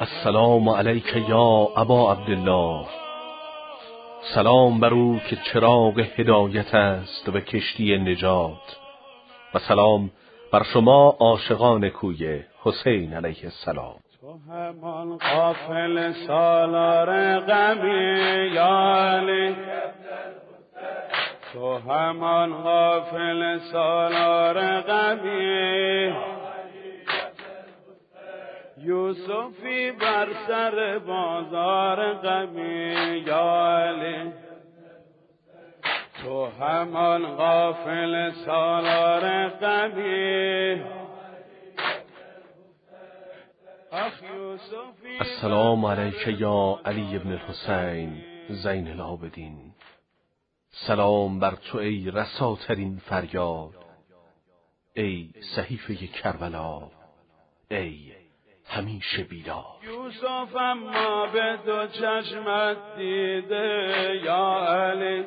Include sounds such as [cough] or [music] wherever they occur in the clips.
السلام علیک یا ابا عبدالله سلام بر او که چراغ هدایت است و کشتی نجات و سلام بر شما عاشقان کوی حسین علیه السلام تو همان قافل سالار غمی یالی تو همان غافل سالار غمی یوسفی بر سر بازار غمی یالی. تو همان غافل سالار غمی. السلام علیک یا علی ابن الحسین زین العابدین. سلام بر تو ای رساترین فریاد ای صحیفه کربلا ای همیشه بیدار. یوسف اما به دو چشمت دیده یا علی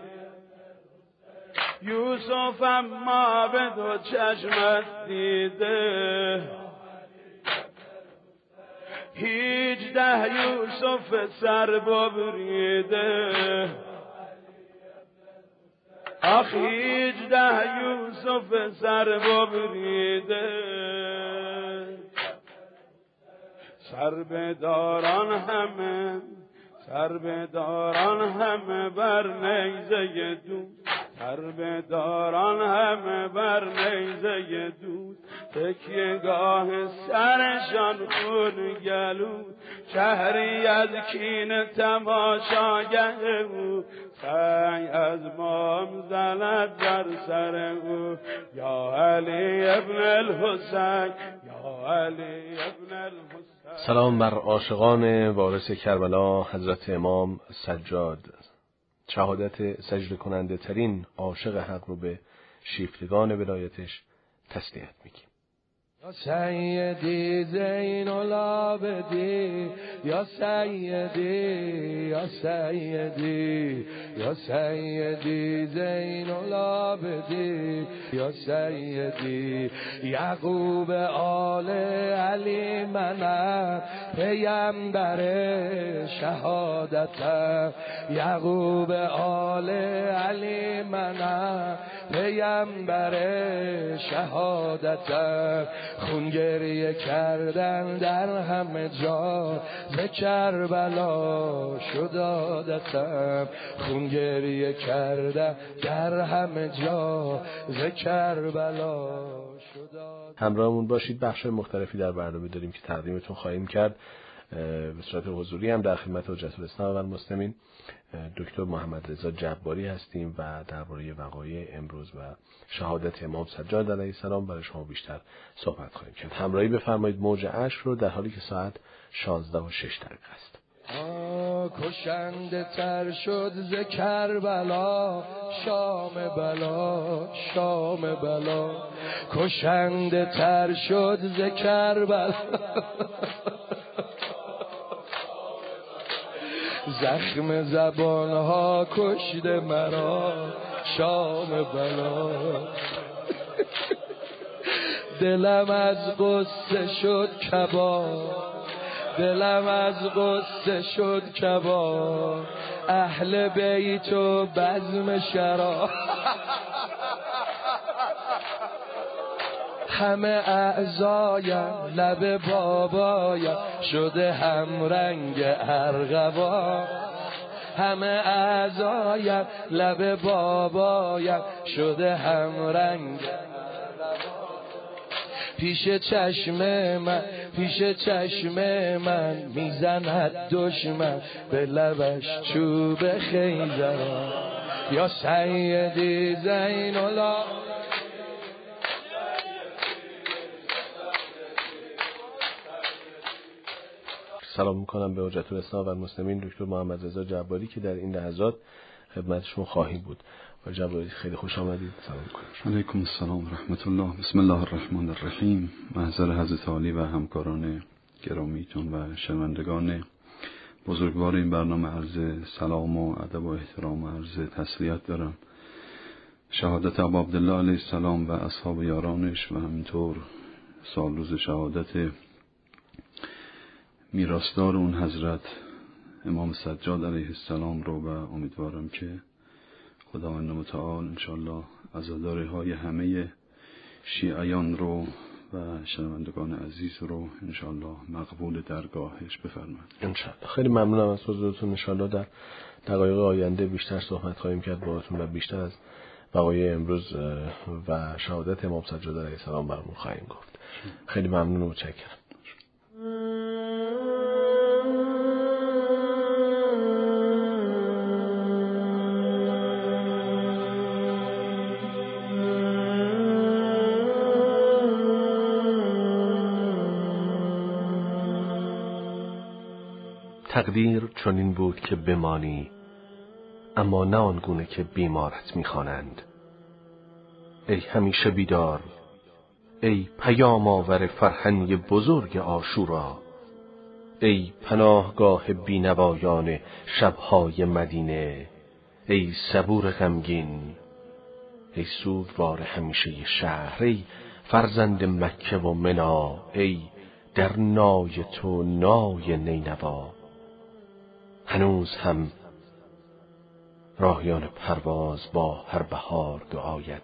یوسف اما به دو چشمت دیده. ده یوسف سر ببریده. آخ ده یوسف سر ببریده. سر بداران همه سر بداران همه بر نیزه دو سر بداران همه بر نیزه دود تکیه گاه سرشان خون گلو. شهری از کین تماشاگه بود سنگ از مام زند در سر او. یا علی ابن الحسین یا علی ابن الحسین. سلام بر عاشقان وارث کربلا حضرت امام سجاد. شهادت سجد کننده ترین عاشق حق رو به شیفتگان ولایتش تسلیت میگیم. یا سیدی زین العابدی یا سیدی یا سیدی یا سیدی زین العابدی یا سیدی یعقوب آل علی منم پیمبر شهادتم یعقوب آل علی منم پیمبر شهادتم خونگریه کردن در همه جا. ز کربلا شد عادتم خونگریه کردن در همه جا. ز کربلا شد همراهمون باشید. بخش مختلفی در برنامه داریم که تقدیمتون خواهیم کرد. به صورت حضوری هم در خدمت حجت الاسلام و المسلمین دکتر محمد رضا جباری هستیم و درباره وقایع امروز و شهادت امام سجاد علیه السلام برای شما بیشتر صحبت خواهیم کرد. همراهی بفرمایید موج عشق رو در حالی که ساعت 16 و 6 دقیقه است. کشنده تر شد ز کربلا شام بلا شام بلا. کشنده تر شد ز کربلا. [laughs] زخم زبان ها کشده مرا. شام بلا. [laughs] دلم از قصه شد کباب دلم از قصه شد کباب اهل بیت و بزم شراب. [laughs] همه اعضایم لب بابایم شده هم رنگ ارغوا. همه اعضایم لب بابایم شده هم رنگ پیش چشم من پیش چشم من می‌زند دشمن به لبش چوب خیزر. یا سیدی زین الله. سلام می‌کنم به حجت الاسلام و المسلمین دکتر محمد رضا جباری که در این لحظات خدمتشون خواهیم بود. و جباری خیلی خوش آمدید. سلام می‌کنم. علیکم السلام و رحمت الله بسم الله الرحمن الرحیم. محضر حضرت عالی و همکاران گرامیتون و شنوندگان بزرگوار این برنامه عرض سلام و ادب و احترام و عرض تسلیت دارم. شهادت ابا عبدالله علیه السلام و اصحاب یارانش و همینطور سال روز شهادت میراستار اون حضرت امام سجاد علیه السلام رو و امیدوارم که خداوند متعال انشالله عزاداره های همه شیعیان رو و شنوندگان عزیز رو انشالله مقبول درگاهش بفرماد انشالله خیلی ممنونم از حضورتون. انشالله در دقایق آینده بیشتر صحبت خواهیم کرد باهاتون و بیشتر از وقایع امروز و شهادت امام سجاد علیه السلام برامون خواهیم گفت. خیلی ممنون و متشکرم. تقدیر چنین بود که بمانی اما نه آنگونه که بیمارت می‌خوانند. ای همیشه بیدار ای پیام آور فرهنگ بزرگ آشورا ای پناهگاه بینوایان شبهای مدینه ای صبور غمگین ای سوگوار همیشه شهر ای فرزند مکه و منا ای در نای تو نای نینوا. هنوز هم راهیان پرواز با هر بهار دعایت.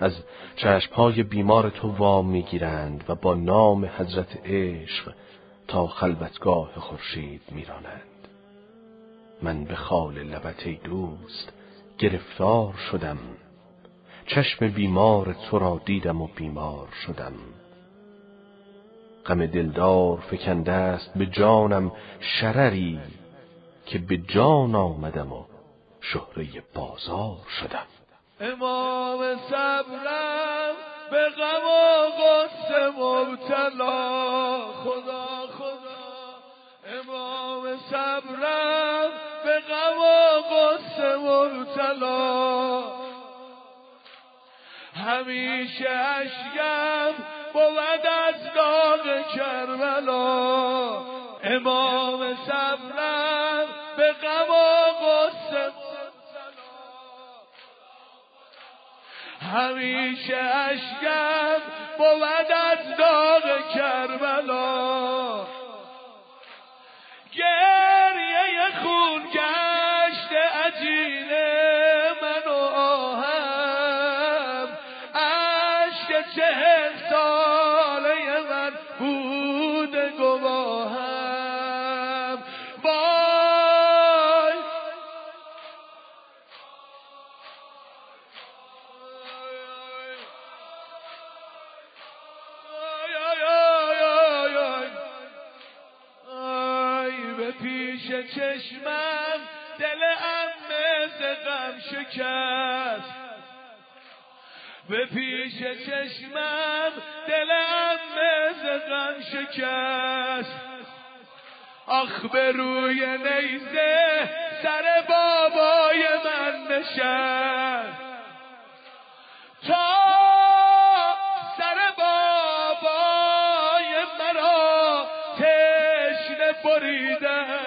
از چشمهای بیمار تو وام می‌گیرند و با نام حضرت عشق تا خلوتگاه خورشید میرانند. من به خال لبت دوست گرفتار شدم. چشم بیمار تو را دیدم و بیمار شدم. غم دلدار فکنده است به جانم شرری که به جان آمدم و شهره بازار شدم. امام صبرم به غم و غصه مبتلا. خدا خدا. امام صبرم به غم و غصه مبتلا. همیشه اشگم بود از داغ کربلا. امام صبرم غم و غصه. همیشه اشکم بود از داغ کربلا. شکست به پیش چشمم دل امه ز غم شکست. آخ به روی نیزه سر بابای من نشست. تا سر بابای مرا تشنه بریده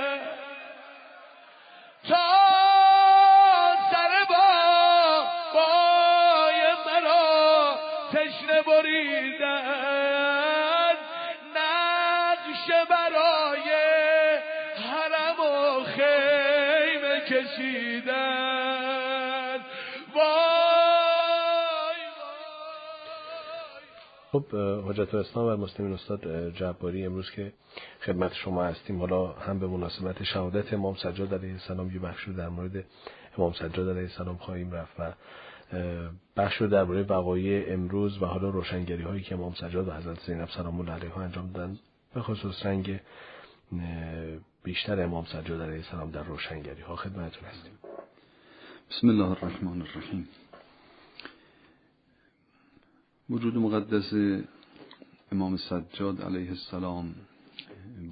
خب حجت الاسلام و مسلمین استاد جباری امروز که خدمت شما هستیم. حالا هم به مناسبت شهادت امام سجاد علیه السلام یه بخش رو در مورد امام سجاد علیه السلام خواهیم رفت و بخش رو درباره وقایع امروز و حالا روشنگری هایی که امام سجاد و حضرت زینب سلام الله علیها انجام دادن به خصوص رنگ بیشتر امام سجاد علیه السلام در روشنگری ها خدمتتون هستیم. بسم الله الرحمن الرحیم. وجود مقدس امام سجاد علیه السلام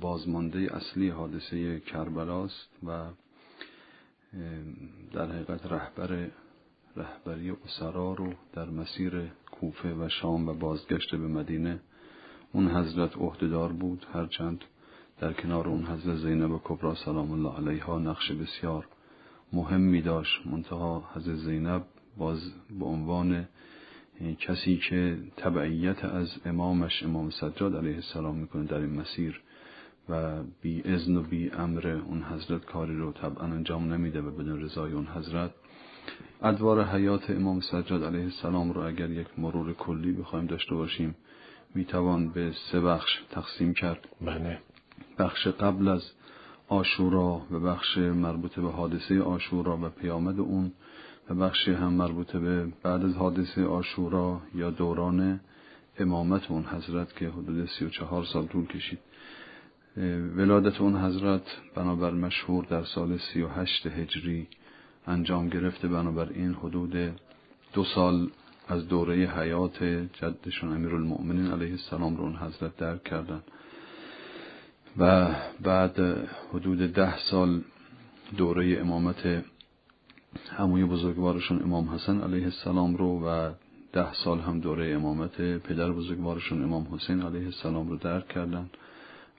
بازمانده اصلی حادثه کربلاست و در حقیقت رهبر رهبری اسرا رو در مسیر کوفه و شام و بازگشت به مدینه اون حضرت عهدهدار بود هرچند در کنار اون حضرت زینب کبرا سلام الله علیها نقش بسیار مهمی داشت. منتها حضرت زینب باز به عنوان کسی که تبعیت از امامش امام سجاد علیه السلام می‌کنه در این مسیر و بی اذن و بی امر اون حضرت کاری رو طبعا انجام نمیده و بدون رضای اون حضرت. ادوار حیات امام سجاد علیه السلام رو اگر یک مرور کلی بخوایم داشته باشیم می‌توان به سه بخش تقسیم کرد. بله. بخش قبل از آشورا و بخش مربوط به حادثه آشورا و پیامد اون و بخشی هم مربوط به بعد از حادثه آشورا یا دوران امامت اون حضرت که حدود سی و چهار سال طول کشید. ولادت اون حضرت بنابر مشهور در سال سی و هشت هجری انجام گرفته. بنابراین حدود دو سال از دوره حیات جدشون امیر المؤمنین علیه السلام رو اون حضرت درک کردن. و بعد حدود ده سال دوره امامت هموی بزرگوارشون امام حسن علیه السلام رو و ده سال هم دوره امامت پدر بزرگوارشون امام حسین علیه السلام رو درک کردن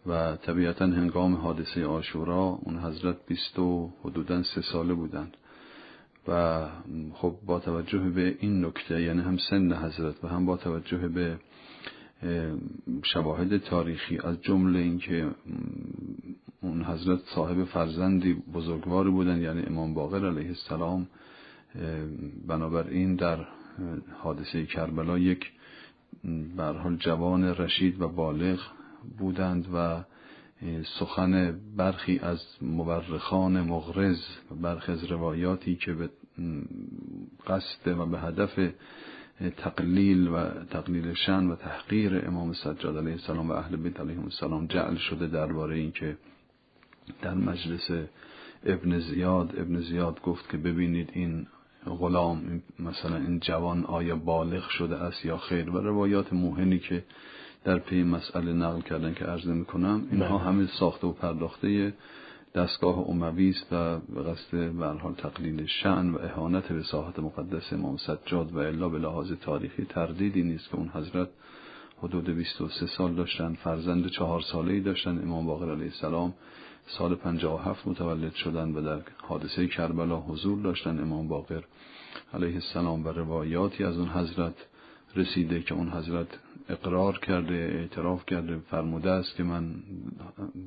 و طبیعتا هنگام حادثه آشورا اون حضرت بیست و حدودا سه ساله بودند و خب با توجه به این نکته یعنی هم سن حضرت و هم با توجه به شواهد تاریخی از جمله اینکه اون حضرت صاحب فرزندی بزرگواری بودن یعنی امام باقر علیه السلام بنابراین در حادثه کربلا یک حال جوان رشید و بالغ بودند و سخن برخی از مورخان مغرز و برخی از روایاتی که به قصد و به هدف تقلیل و تقلیل شن و تحقیر امام سجاد علیه السلام و اهل بیت علیه السلام جعل شده درباره اینکه در مجلس ابن زیاد ابن زیاد گفت که ببینید این غلام مثلا این جوان آیا بالغ شده است یا خیر و روایات موهنی که در پی مسئله نقل کردن که عرض می‌کنم اینها بله. همه ساخته و پرداخته دستگاه اموی است و به قصد به حال تقلیل شأن و اهانت به ساحت مقدس امام سجاد و الا به لحاظ تاریخی تردیدی نیست که اون حضرت حدود 23 سال داشتن فرزند چهار ساله ای داشتن امام باقر علیه السلام سال 57 متولد شدن و در حادثه کربلا حضور داشتن امام باقر علیه السلام و روایاتی از اون حضرت رسیده که اون حضرت اقرار کرده اعتراف کرده فرموده است که من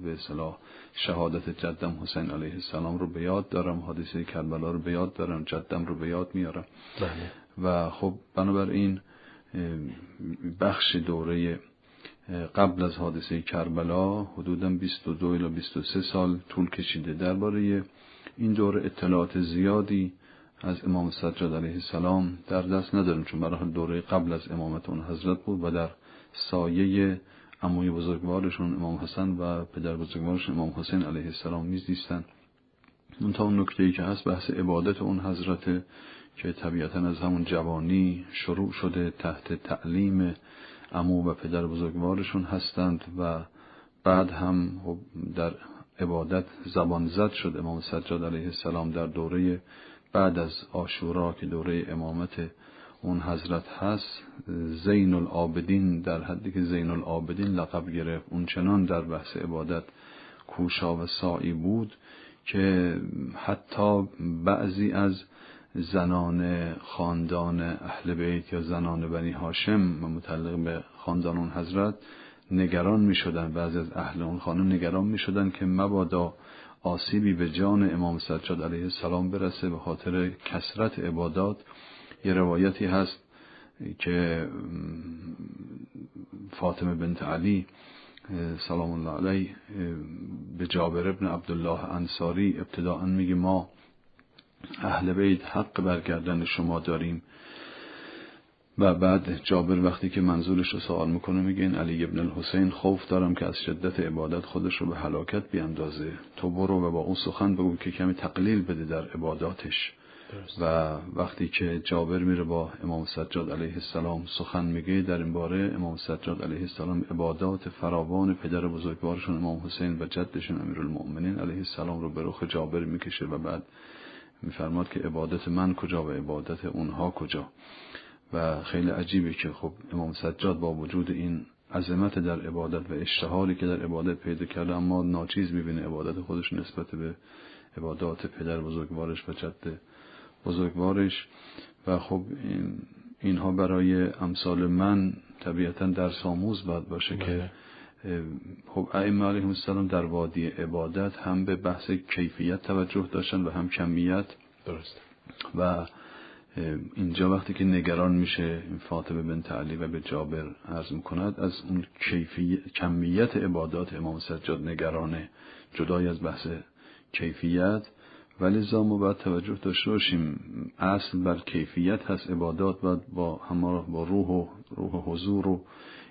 به صلاح شهادت جدم حسین علیه السلام رو به یاد دارم حادثه کربلا رو به یاد دارم جدم رو به یاد میارم بله. و خب بنابراین بخش دوره قبل از حادثه کربلا حدودا 22 الی 23 سال طول کشیده درباره این دوره اطلاعات زیادی از امام سجاد علیه السلام در دست نداریم چون برای دوره قبل از امامت اون حضرت بود و در سایه اموی بزرگوارشون امام حسن و پدر بزرگوارشون امام حسین علیه السلام میزیستن. اون تا اون نکته ای که هست بحث عبادت اون حضرت که طبیعتا از همون جوانی شروع شده تحت تعلیم امو و پدر بزرگوارشون هستند و بعد هم خب در عبادت زبان زد شد امام سجاد علیه السلام در دوره بعد از آشورا که دوره امامت اون حضرت هست زین العابدین در حدی که زین العابدین لقب گرفت. اون چنان در بحث عبادت کوشا و سائی بود که حتی بعضی از زنان خاندان اهل بیت یا زنان بنی هاشم متعلق به خاندان اون حضرت نگران می شدن بعضی از اهل اون خانم نگران می شدن که مبادا آسیبی به جان امام سجاد علیه السلام برسه به خاطر کسرت عبادات یه روایتی هست که فاطمه بنت علی سلام الله علیه به جابر ابن عبدالله انصاری ابتداعا میگه ما اهل بیت حق برگردن شما داریم. و بعد جابر وقتی که منظورش رو سوال می‌کنه میگه این علی ابن الحسین خوف دارم که از شدت عبادت خودش رو به حلاکت بیاندازه. تو برو و با اون سخن بگو که کمی تقلیل بده در عباداتش. و وقتی که جابر میره با امام سجاد علیه السلام سخن میگه در این باره امام سجاد علیه السلام عبادات فراوان پدر بزرگوارشون امام حسین و جدشون امیرالمؤمنین علیه السلام رو به رخ جابر می‌کشه و بعد میفرماد که عبادت من کجا و عبادت اونها کجا. و خیلی عجیبه که خب امام سجاد با وجود این عظمت در عبادت و اشتهاری که در عبادت پیدا کرده اما ناچیز می‌بینه عبادت خودش نسبت به عبادات پدر بزرگوارش و جد بزرگوارش. و خب اینها برای امثال من طبیعتا در ساموز باید باشه که خب ائمه علیهم السلام در وادی عبادت هم به بحث کیفیت توجه داشتن و هم کمیت. درست و اینجا وقتی که نگران میشه این فاطمه بنت علی و به جابر عرض می‌کند از اون کمیت عبادات امام سجاد نگرانه. جدای از بحث کیفیت. ولی ما باید توجه داشته باشیم. اصل بر کیفیت هست عبادات باید با همراه با روح و روح و حضور و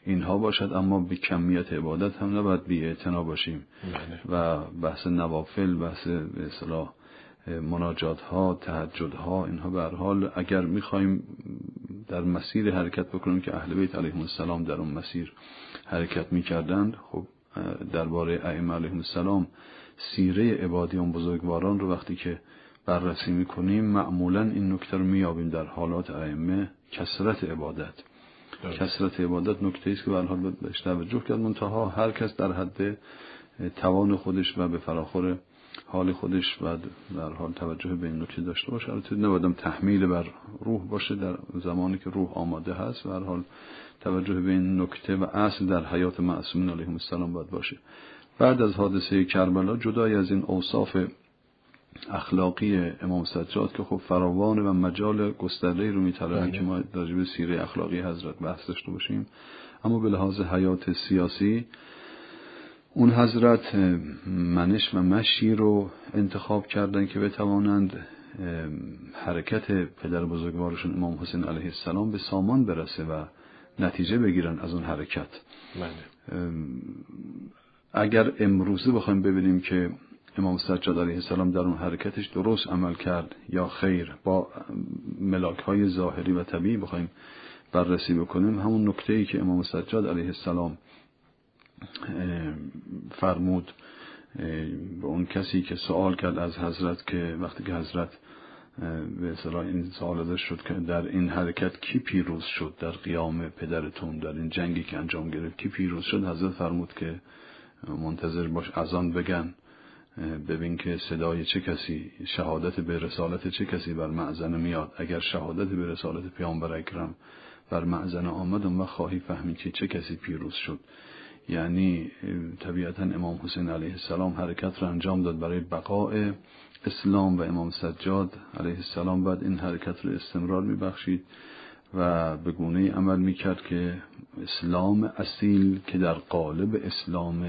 اینها باشد. اما به کمیت عبادت هم نباید بی باشیم. بله. و بحث نوافل بحث به اصطلاح مناجات ها تهجد ها اینها به حال اگر می‌خوایم در مسیر حرکت بکنیم که اهل بیت علیهم السلام در اون مسیر حرکت می‌کردند خب درباره ائمه علیهم السلام سیره عبادیان بزرگواران رو وقتی که بررسی می‌کنیم معمولا این نکته رو میابیم در حالات ائمه کسرت عبادت. کسرت عبادت نکته است که به حال بهش توجه کرد. منتها هر کس در حد توان خودش و به فراخور حال خودش و در حال توجه به این نکته داشته باشه. البته نبادم تحمیل بر روح باشه در زمانی که روح آماده هست. و هر حال توجه به این نکته و اصل در حیات معصومین علیهم السلام باید باشه. بعد از حادثه کربلا جدای از این اوصاف اخلاقی امام سجاد که خب فراوان و مجال گسترده رو میطلبه بله. که ما راجع سیره اخلاقی حضرت بحث داشته باشیم. اما به لحاظ حیات سیاسی اون حضرت منش و مشی رو انتخاب کردن که بتوانند حرکت پدر بزرگوارشون امام حسین علیه السلام به سامان برسه و نتیجه بگیرن از اون حرکت بله. اگر امروزه بخوایم ببینیم که امام سجاد علیه السلام در اون حرکتش درست عمل کرد یا خیر با ملاک های ظاهری و طبیعی بخوایم بررسی بکنیم همون نکته ای که امام سجاد علیه السلام فرمود به اون کسی که سوال کرد از حضرت که وقتی که حضرت به اصطلاح این سوال ازش شد که در این حرکت کی پیروز شد در قیام پدرتون در این جنگی که انجام گرفت کی پیروز شد؟ حضرت فرمود که منتظر باش از آن بگن ببین که صدای چه کسی شهادت به رسالت چه کسی بر معزن میاد. اگر شهادت به رسالت پیامبر اکرم بر معزن آمد و خواهی فهمید که چه کسی پیروز شد. یعنی طبیعتا امام حسین علیه السلام حرکت را انجام داد برای بقاء اسلام و امام سجاد علیه السلام. بعد این حرکت رو استمرار میبخشید و به گونه عمل می‌کرد که اسلام اصیل که در قالب اسلام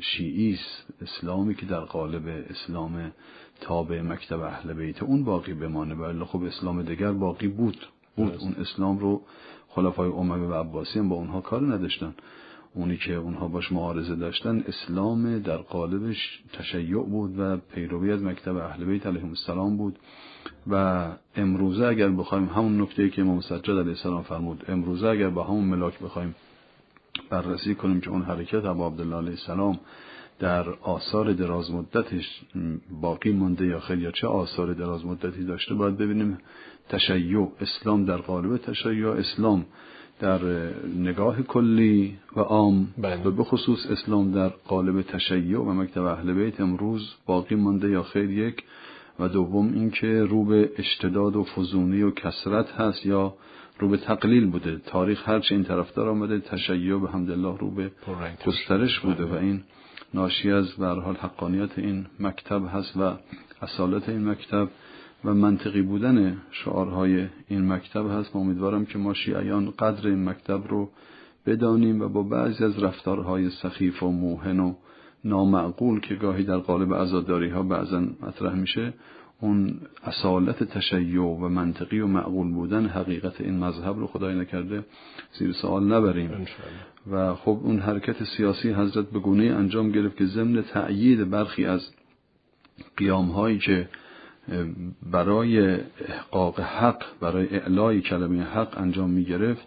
شیعی است اسلامی که در قالب اسلام تابع مکتب اهل بیت. اون باقی بمانه. ولی خب اسلام دیگر باقی بود. بود. اون اسلام رو خلفای اموی و عباسی هم با اونها کار نداشتن. اونی که اونها باش معارضه داشتن اسلام در قالبش تشیع بود و پیروی از مکتب اهل بیت علیهم السلام بود. و امروزه اگر بخوایم همون نکته که امام سجاد علیه السلام فرمود امروزه اگر با همون ملاک بخوایم بررسی کنیم که اون حرکت ابو عبدالله علیه السلام در آثار دراز مدتش باقی مونده یا خیلی یا چه آثار دراز مدتی داشته باید ببینیم تشیع اسلام در قالب تشیع اسلام در نگاه کلی و عام بله. و به خصوص اسلام در قالب تشیع و مکتب اهل بیت امروز باقی مانده یا خیر یک و دوم اینکه رو به اشتداد و فزونی و کسرت هست یا رو به تقلیل بوده. تاریخ هرچه این طرفدار آمده تشیع به حمدالله رو به گسترش بوده و این ناشی از به حال حقانیت این مکتب هست و اصالت این مکتب و منطقی بودن شعارهای این مکتب هست. و امیدوارم که ما شیعیان قدر این مکتب رو بدانیم و با بعضی از رفتارهای سخیف و موهن و نامعقول که گاهی در قالب عزاداری ها بعضا مطرح میشه اون اصالت تشیع و منطقی و معقول بودن حقیقت این مذهب رو خدای نکرده زیر سوال نبریم. و خب اون حرکت سیاسی حضرت به گونه انجام گرفت که ضمن تأیید برخی از قیام هایی که برای احقاق حق برای اعلای کلمه حق انجام می گرفت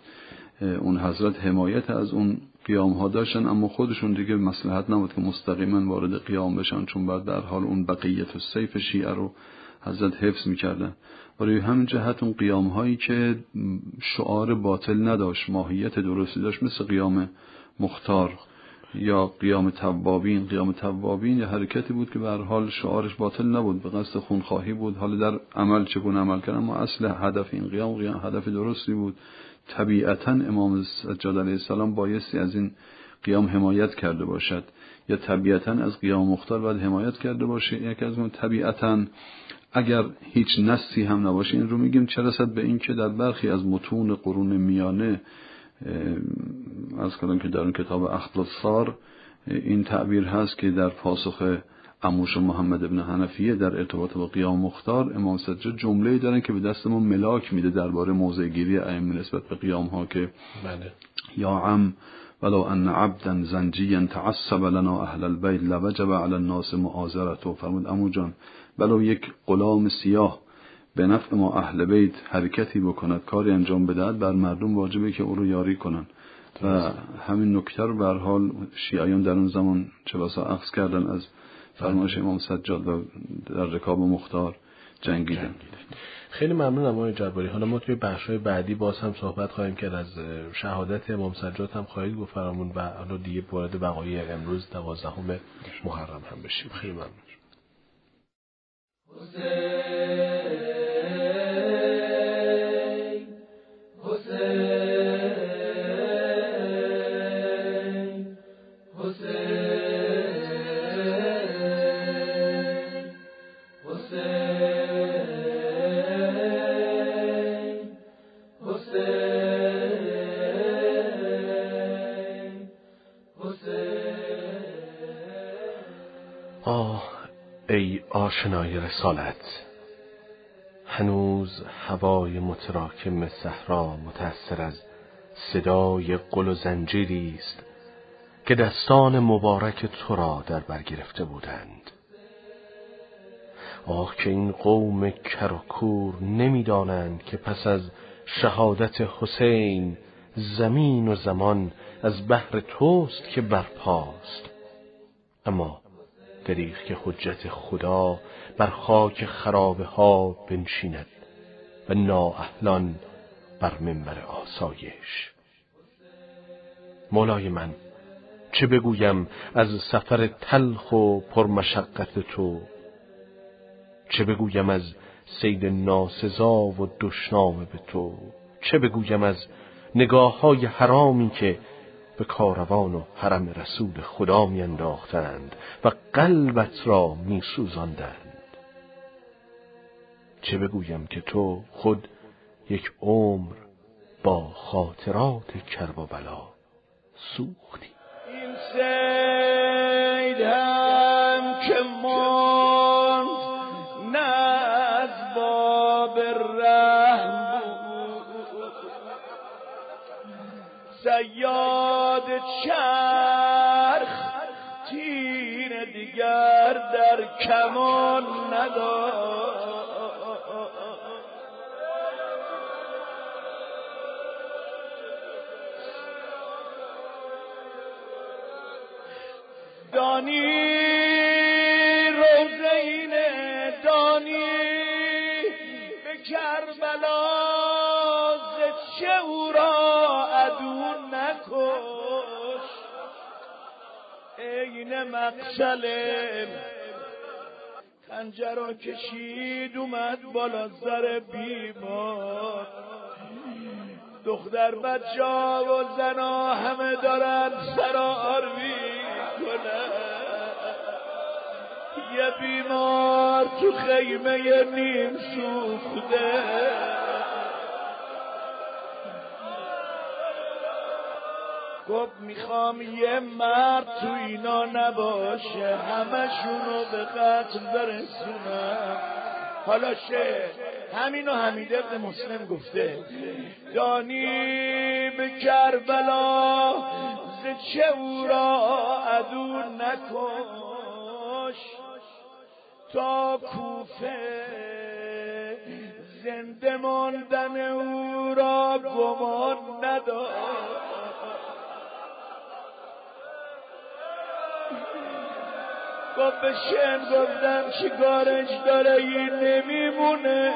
اون حضرت حمایت از اون قیام ها داشتن اما خودشون دیگه مسلحت نبود که مستقیما وارد قیام بشن چون بعد در حال اون بقیت و سیف شیعه رو حضرت حفظ می‌کردن. برای همین جهت اون قیام هایی که شعار باطل نداشت ماهیت درستی داشت مثل قیام مختار یا قیام توابین قیام توابین یا حرکتی بود که به هر حال شعارش باطل نبود به قصد خونخواهی بود. حالا در عمل چگونه عمل کردن؟ اما اصل هدف این قیام قیام هدف درستی بود. طبیعتا امام سجاد علیه السلام بایستی از این قیام حمایت کرده باشد. یا طبیعتا از قیام مختار باید حمایت کرده باشه. یکی از اون طبیعتا اگر هیچ نسی هم نباشه این رو میگیم چه رسد به اینکه در برخی از متون قرون میانه از کردم که در اون کتاب اخلاص سار این تعبیر هست که در پاسخ اموش محمد ابن حنفیه در ارتباط با قیام مختار امام سجاد جمله دارن که به دست ما ملاک میده درباره موضع گیری ائمه نسبت به قیام ها که بله. یا عم ولو ان عبدا زنجیا تعصب لنا اهل البيت لوجب على الناس معاذرته. فرمود امو جان ولو یک غلام سیاه به نفع ما اهل بیت حرکتی بکند کاری انجام بدهد بر مردم واجبه که او رو یاری کنند و همین نکته رو به حال شیعیان در اون زمان چلاسا اخذ کردن از فرمایش امام سجاد و در رکاب مختار جنگیدن. خیلی ممنونم آقای جباری. حالا ما توی بخشای بعدی باز هم صحبت خواهیم کرد. از شهادت امام سجاد هم خواهید گفت فرامون و حالا دیگه وارد بقایی امروز دوازدهم محرم هم بشیم. خیلی ممنون. آشنای رسالت. هنوز هوای متراکم صحرا متأثر از صدای قل و زنجیری است که دستان مبارک تو را در بر گرفته بودند. آه که این قوم کر و کور نمی‌دانند که پس از شهادت حسین زمین و زمان از بحر توست که برپاست. اما دریغ که حجت خدا بر خاک خرابه ها بنشیند و نااهلان بر منبر آسایش. مولای من چه بگویم از سفر تلخ و پرمشقت تو؟ چه بگویم از سید ناسزا و دشنامه به تو؟ چه بگویم از نگاه های حرامی که به کاروان و حرم رسول خدا میانداختند و قلبت را میسوزاندند. چه بگویم که تو خود یک عمر با خاطرات کرب و بلا سوختی؟ این سید که ماند نه از باب رحم. سیاد چرخ تیر دیگر در کمان ندار. دانی مقتل خنجر کشید اومد بالا سر بیمار. دختر بچه و زنا همه دارن سرار یه بیمار تو خیمه نیم سوخته. گفت می‌خوام یه مرد تو اینا نباشه. همشونو به قتل برسونم. حالا شه. همینو حمید ابن مسلم گفته. دانی به کربلا ز چه او را عدو نکش. تا کوفه زنده ماندن او را گمان ندار گفت به شن گفتم چیکارش داره؟ این نمیمونه.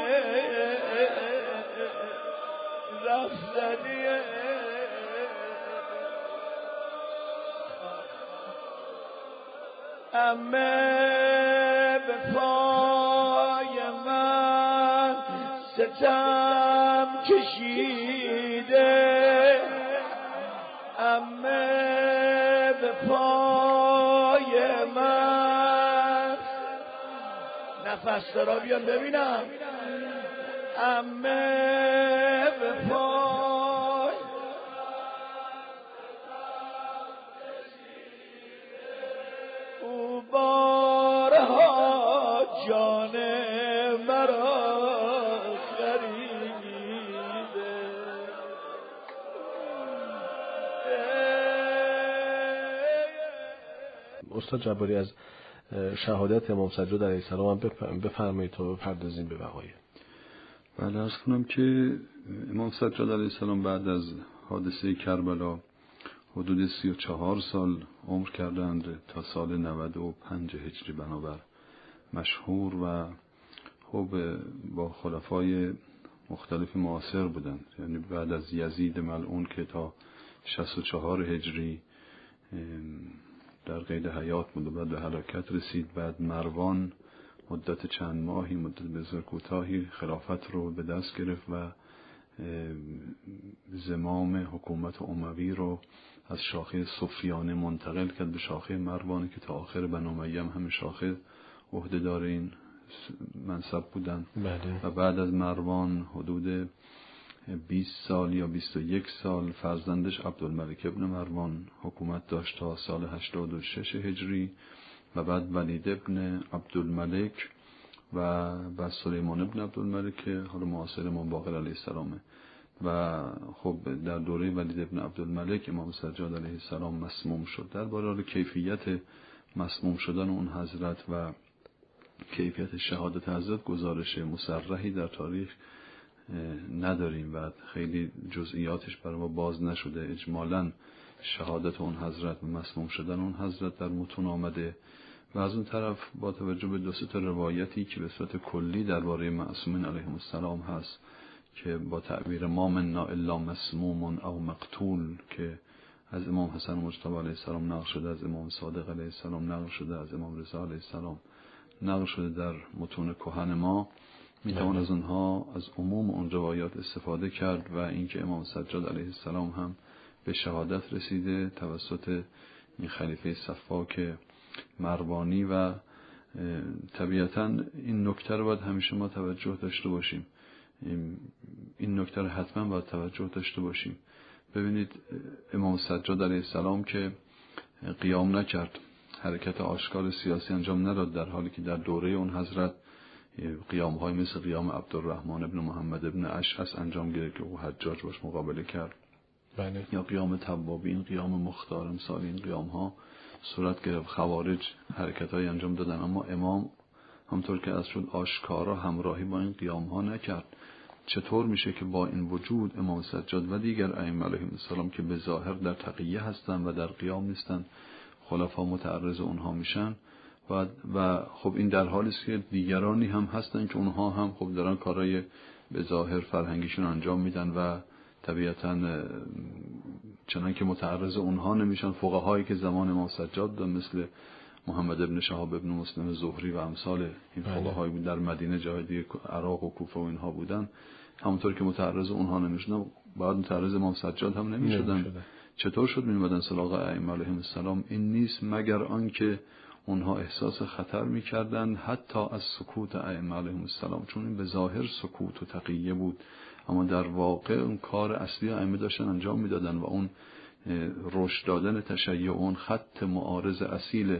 رفتنیه امه به پای من ستم کشیده. نفس دارا بیان ببینم. امه به پای. او بارها جان مرا استاد جباری از شهادت امام سجاد علیه السلام هم بفرمایید تا بپردازیم به وقایع بله ارز کنم که امام سجاد علیه السلام بعد از حادثه کربلا حدود سی و چهار سال عمر کردند تا سال 95 هجری بنابر مشهور و خب با خلفای مختلف معاصر بودند. یعنی بعد از یزید ملعون که تا 64 هجری در قید حیات بود و بعد به حلاکت رسید بعد مروان مدت چند ماهی مدت بسیار کوتاهی خلافت رو به دست گرفت و زمام حکومت اموی رو از شاخه صفیانه منتقل کرد به شاخه مروان که تا آخر بنامیه هم همه شاخه عهدهدار این منصب بودن بله. و بعد از مروان حدود 20 سال یا 21 سال فرزندش عبدالملک ابن مروان حکومت داشت تا سال 86 هجری و بعد ولید ابن عبدالملک و بعد سلیمان ابن عبدالملک که حالا معاصر امام باقر علیه السلامه. و خب در دوره ولید ابن عبدالملک امام سجاد علیه السلام مسموم شد. در باره کیفیت مسموم شدن اون حضرت و کیفیت شهادت حضرت گزارش مسرحی در تاریخ نداریم و خیلی جزئیاتش برای ما باز نشده. اجمالا شهادت اون حضرت و مسموم شدن اون حضرت در متون آمده و از اون طرف با توجه به دو تا روایتی که به صورت کلی درباره معصومین علیهم السلام هست که با تعبیر ما منا الا مسموم او مقتول که از امام حسن مجتبی علیه السلام نقل شده از امام صادق علیه السلام نقل شده از امام رضا علیه السلام نقل شده در متون کهن ما. می توان از اونها از عموم اون روایات استفاده کرد و اینکه امام سجاد علیه السلام هم به شهادت رسیده توسط این خلیفه صفاک مروانی و طبیعتا این نکته رو باید همیشه ما توجه داشته باشیم. این نکته رو حتما باید توجه داشته باشیم. ببینید امام سجاد علیه السلام که قیام نکرد حرکت آشکار سیاسی انجام نداد در حالی که در دوره اون حضرت قیام های مثل قیام عبدالرحمن ابن محمد ابن اشخص انجام گرفت که او حجاج باش مقابله کرد. بله. یا قیام توابین قیام مختار امثال این قیام ها صورت گرفت. خوارج حرکت های انجام دادن. اما امام همطور که از شد آشکارا همراهی با این قیام ها نکرد. چطور میشه که با این وجود امام سجاد و دیگر ائمه علیهم السلام که به ظاهر در تقیه هستند و در قیام نیستند خلفا متعرض اونها میشن و, و خب این در حالی است که دیگرانی هم هستن که اونها هم خب دارن کارهای به ظاهر فرهنگیشون انجام میدن و طبیعتا چنان که متعرض اونها نمیشن. فقهایی که زمان امام سجاد دارن مثل محمد ابن شهاب ابن مسلم زهری و امثال این بله. فقهایی بود در مدینه جای دیگه عراق و کوفه و اینها بودن همونطور که متعرض اونها نمی‌شدن. بعد متعرض امام سجاد هم نمی‌شدن. چطور شد میومدن سراغ ائمه علیهم السلام؟ این نیست مگر آنکه اونها احساس خطر می‌کردن حتی از سکوت ائمه علیهم السلام چون این به ظاهر سکوت و تقیه بود اما در واقع اون کار اصلی ائمه داشتن انجام می‌دادن و اون رشد دادن تشیع اون خط معارض اصیل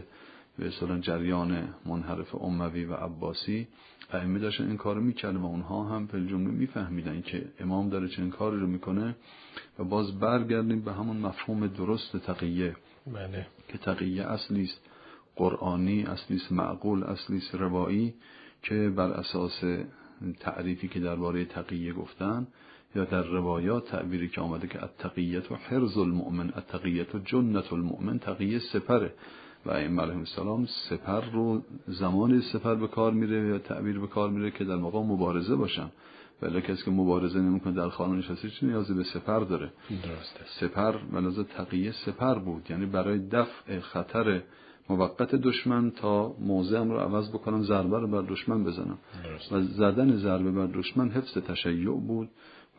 به اصطلاح جریان منحرف اموی و عباسی ائمه داشتن این کارو می‌کردن و اونها هم به جمله میفهمیدن که امام داره چنین کاری رو می‌کنه و باز برگردیم به همون مفهوم درست تقیه بله. که تقیه اصلی است قرآنی اصلی معقول اصلی روایی که بر اساس تعریفی که درباره تقیه گفتن یا در روایات تعبیری که آمده که التقیت و حرز المؤمن التقیت و جنت المؤمن تقیه سپره. و این علیه السلام سپر رو زمان سپر به کار میره یا تعبیر به کار میره که در موقع مبارزه باشن. ولی کسی که مبارزه نمی‌کنه در خانه نشسته چه نیازی به سپر داره؟ درسته سپر منازه تقیه سپر بود. یعنی برای دفع خطر موقت دشمن تا موضعم رو عوض بکنم ضربه رو بر دشمن بزنم. درست. و زدن ضربه بر دشمن حفظ تشیع بود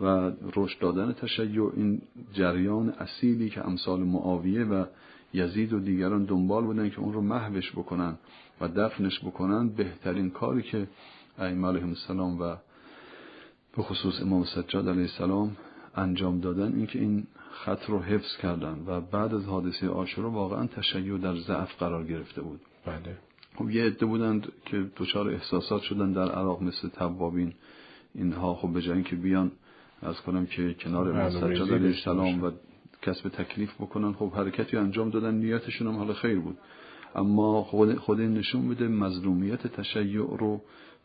و رشد دادن تشیع این جریان اصیلی که امثال معاویه و یزید و دیگران دنبال بودن که اون رو محوش بکنن و دفنش بکنن بهترین کاری که ائمه علیهم السلام و به خصوص امام سجاد علیه السلام انجام دادن اینکه این خط رو حفظ کردن و بعد از حادثه آشورا واقعا تشیع در ضعف قرار گرفته بود. بله. خب یه عده بودند که دچار احساسات شدن در عراق مثل توابین اینها. خب به جای اینکه بیان از کنم که کنار امام سجاد علیه السلام و کسب تکلیف بکنن خب حرکتی انجام دادن نیتشون هم حالا خیر بود. اما خود, خود این نشون میده مظلومیت تشیع رو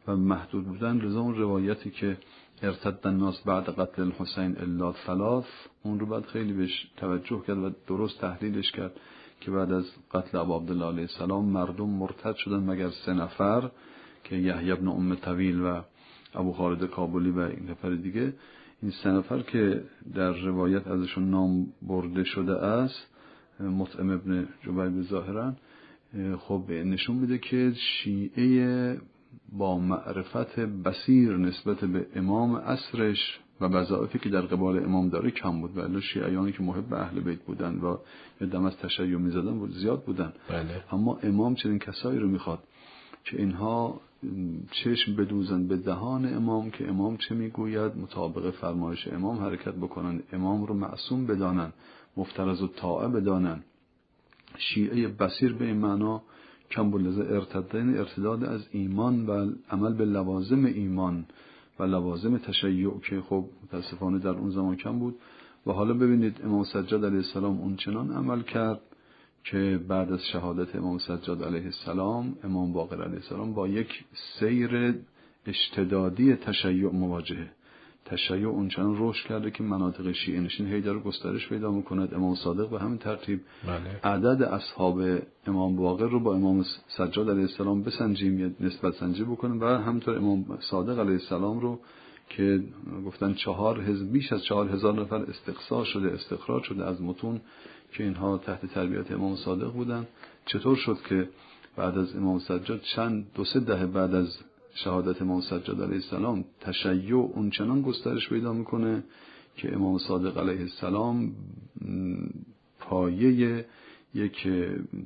و محدود بودن لزا اون روایتی که ارتد الناس بعد قتل الحسین الا ثلاث اون رو بعد خیلی بهش توجه کرد و درست تحلیلش کرد که بعد از قتل ابو عبدالله علیه السلام مردم مرتد شدن مگر سه نفر که یحیی ابن ام طویل و ابو خالد کابلی و این نفر دیگه. این سه نفر که در روایت ازشون نام برده شده است مطعم ابن جبیب ظاهرا خب نشون میده که شیعه با معرفت بسیر نسبت به امام اصرش و وظایفی که در قبال امام داره کم بود ولی شیعیانی که محب اهل بیت بودن و یه دم از تشیع می‌زدن زیاد بودن. بله. اما امام چنین کسایی رو می‌خواد که اینها چشم بدوزن به دهان امام که امام چه می‌گوید؟ مطابق فرمایش امام حرکت بکنن امام رو معصوم بدانن مفترض و طاعه بدانن. شیعه بسیر به این معنا کم بلزه ارتدین ارتداد از ایمان و عمل به لوازم ایمان و لوازم تشیع که خب متاسفانه در اون زمان کم بود. و حالا ببینید امام سجاد علیه السلام اون چنان عمل کرد که بعد از شهادت امام سجاد علیه السلام امام باقر علیه السلام با یک سیر اشتدادی تشیع مواجهه. تشیع اونچنان رشد کرده که مناطق شیعه نشین هی داره گسترش پیدا می‌کند امام صادق به همین ترتیب بله. عدد اصحاب امام باقر رو با امام سجاد علیه السلام بسنجیم نسبت سنجی بکنیم و همینطور امام صادق علیه السلام رو که گفتن چهار هز بیش از چهار هزار نفر استقصا شده استخراج شده از متون که اینها تحت تربیت امام صادق بودن چطور شد که بعد از امام سجاد چند دو سه دهه بعد از شهادت امام سجاد علیه السلام تشیع اونچنان گسترش پیدا می‌کنه که امام صادق علیه السلام پایه یک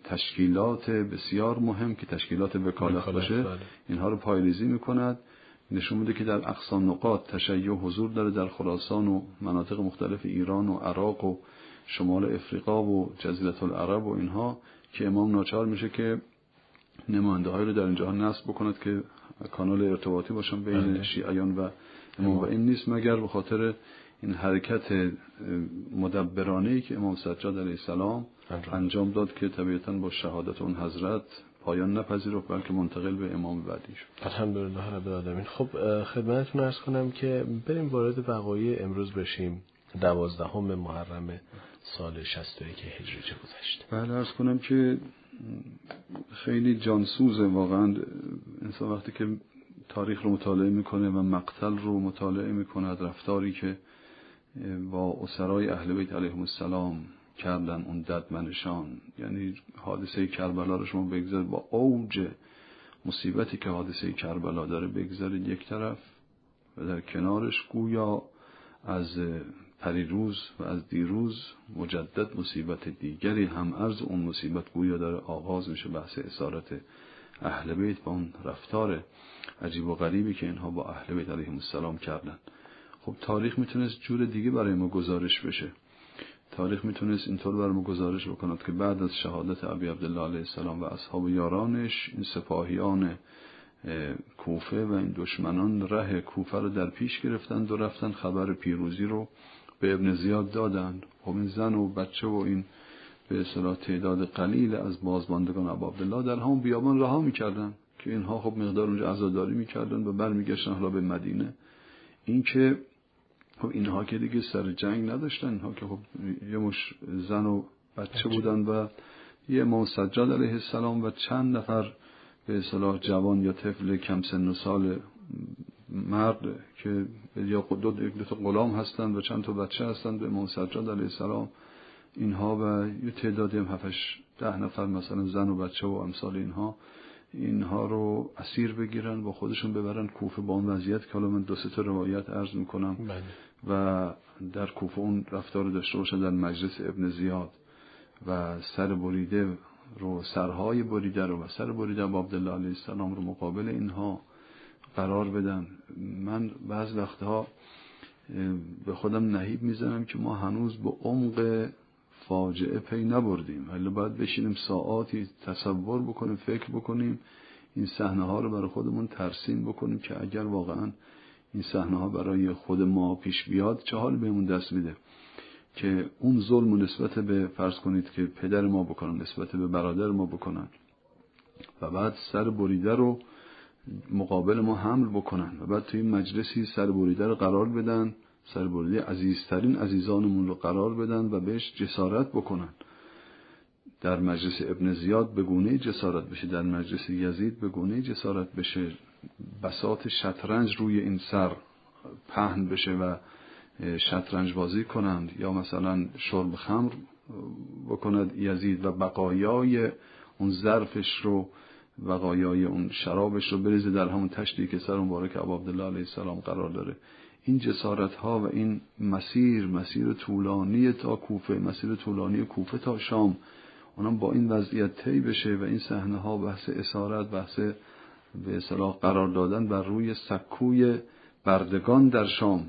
تشکیلات بسیار مهم که تشکیلات وکالت باشه بله. اینها رو پایریزی می‌کند نشون میده که در اقصا نقاط تشیع حضور داره در خراسان و مناطق مختلف ایران و عراق و شمال افریقا و جزیره العرب و اینها که امام ناچار میشه که نماینده رو در اینجا نصب بکند که کانال ارتباطی باشن بین بله. شیعیان و امام. و این نیست مگر به خاطر این حرکت مدبرانه ای که امام سجاد علیه السلام انجام. انجام داد که طبیعتا با شهادت اون حضرت پایان نپذیرفت بلکه منتقل به امام بعدی شد. الحمدلله رب العالمین. خب خدمتتون ارز کنم که بریم وارد وقایع امروز بشیم. دوازدهم محرم سال 61 هجری چه گذشته؟ بله ارز کنم که خیلی جانسوزه واقعا. انسان وقتی که تاریخ رو مطالعه می‌کنه و مقتل رو مطالعه می‌کنه رفتاری که با اسرای اهل بیت علیهم السلام کردن اون ددمنشان یعنی حادثه کربلا رو شما بگذارید با اوج مصیبتی که حادثه کربلا داره بگذارید یک طرف و در کنارش گویا از پریروز و از دیروز مجدد مصیبت دیگری هم عرض اون مصیبت گویا داره آغاز میشه بحث اسارت اهل بیت با اون رفتار عجیب و غریبی که اینها با اهل بیت علیهم السلام کردن. خب تاریخ می‌تونست جور دیگه برای ما گزارش بشه. تاریخ می‌تونست اینطور برای ما گزارش بکند که بعد از شهادت ابی عبدالله علیه السلام و اصحاب یارانش این سپاهیان کوفه و این دشمنان ره کوفه رو در پیش گرفتند و رفتن خبر پیروزی رو به ابن زیاد دادن خب این زن و بچه و این به اصطلاح تعداد قلیل از بازماندگان عبدالله در همون بیابان رها می‌کردن که اینها خب مقدار اونجا عزاداری می‌کردن و برمیگشتن حالا به مدینه. این که خب اینها که دیگه سر جنگ نداشتن اینها که خب یه مش زن و بچه. بودن و یه امام سجاد علیه السلام و چند نفر به اصطلاح جوان یا طفل کم سن و سال مرد که یا دو, دو تا غلام هستند و چند تا بچه هستند به امام سجاد علیه السلام اینها و یه تعدادی هم هفتش ده نفر مثلا زن و بچه و امثال اینها اینها رو اسیر بگیرن با خودشون ببرن کوفه با اون وضعیت که حالا من دو تا روایت عرض می‌کنم بله. و در کوفه اون رفتار داشته باشن در مجلس ابن زیاد و سر بریده رو سرهای بریده رو و سر بریده با عبدالله علیه السلام رو مقابل اینها قرار بدن. من بعض وقتها به خودم نهیب می‌زنم که ما هنوز به عمق فاجعه پی نبردیم. ولی باید بشینیم ساعاتی تصور بکنیم فکر بکنیم. این صحنه ها رو برای خودمون ترسیم بکنیم که اگر واقعا این صحنه ها برای خود ما پیش بیاد چه حال بهمون دست میده؟ که اون ظلم و نسبت به فرض کنید که پدر ما بکنن نسبت به برادر ما بکنن. و بعد سر بریده رو مقابل ما حمل بکنن و بعد توی این مجلسی سر بریده رو قرار بدن سر بریده عزیزترین عزیزانمون رو قرار بدن و بهش جسارت بکنن. در مجلس ابن زیاد به گونه جسارت بشه در مجلس یزید به گونه جسارت بشه. بسات شطرنج روی این سر پهن بشه و شطرنج بازی کنند. یا مثلا شرب خمر بکند یزید و بقایای اون ظرفش رو بقایای اون شرابش رو بریزه در همون تشتی که سر مبارک ابو عبدالله علیه السلام قرار داره. این جسارت ها و این مسیر مسیر طولانی تا کوفه مسیر طولانی کوفه تا شام اونم با این وضعیت طی بشه و این صحنه ها بحث اسارت بحث به اصطلاح قرار دادن بر روی سکوی بردگان در شام.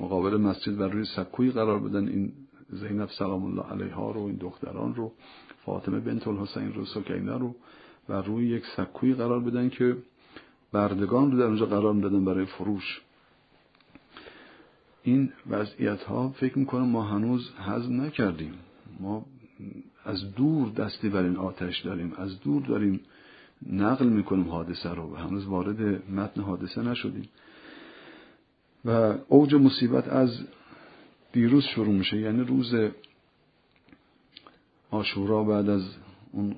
مقابل مسجد بر روی سکوی قرار بدن این زینب سلام الله علیها رو این دختران رو فاطمه بنت الحسین رو سکینه رو. و روی یک سکوی قرار بدن که بردگان رو در اونجا قرار دادن برای فروش. این وضعیت ها فکر می‌کنم ما هنوز هضم نکردیم. ما از دور دستی بر این آتش داریم از دور داریم نقل می‌کنیم حادثه رو هنوز وارد متن حادثه نشدیم. و اوج مصیبت از دیروز شروع میشه یعنی روز آشورا بعد از اون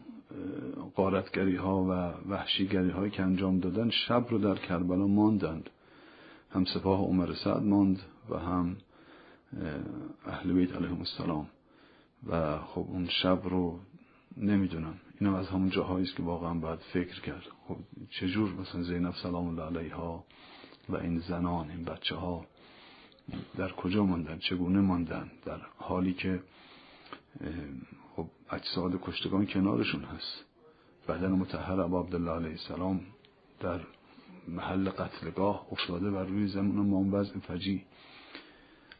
قارتگری ها و وحشیگری هایی که انجام دادن شب رو در کربلا ماندند. هم سپاه عمر سعد ماند و هم اهل بیت علیهم السلام. و خب اون شب رو نمی‌دونم. اینم از همون جاهایی است که واقعا باید فکر کرد. خب چجور مثلا زینب سلام الله علیها و این زنان این بچه ها در کجا ماندن؟ چگونه ماندن؟ در حالی که اجساد کشتگان کنارشون هست. بدن متحر ابا عبدالله علیه السلام در محل قتلگاه افتاده بر روی زمین و ما وضع فجی.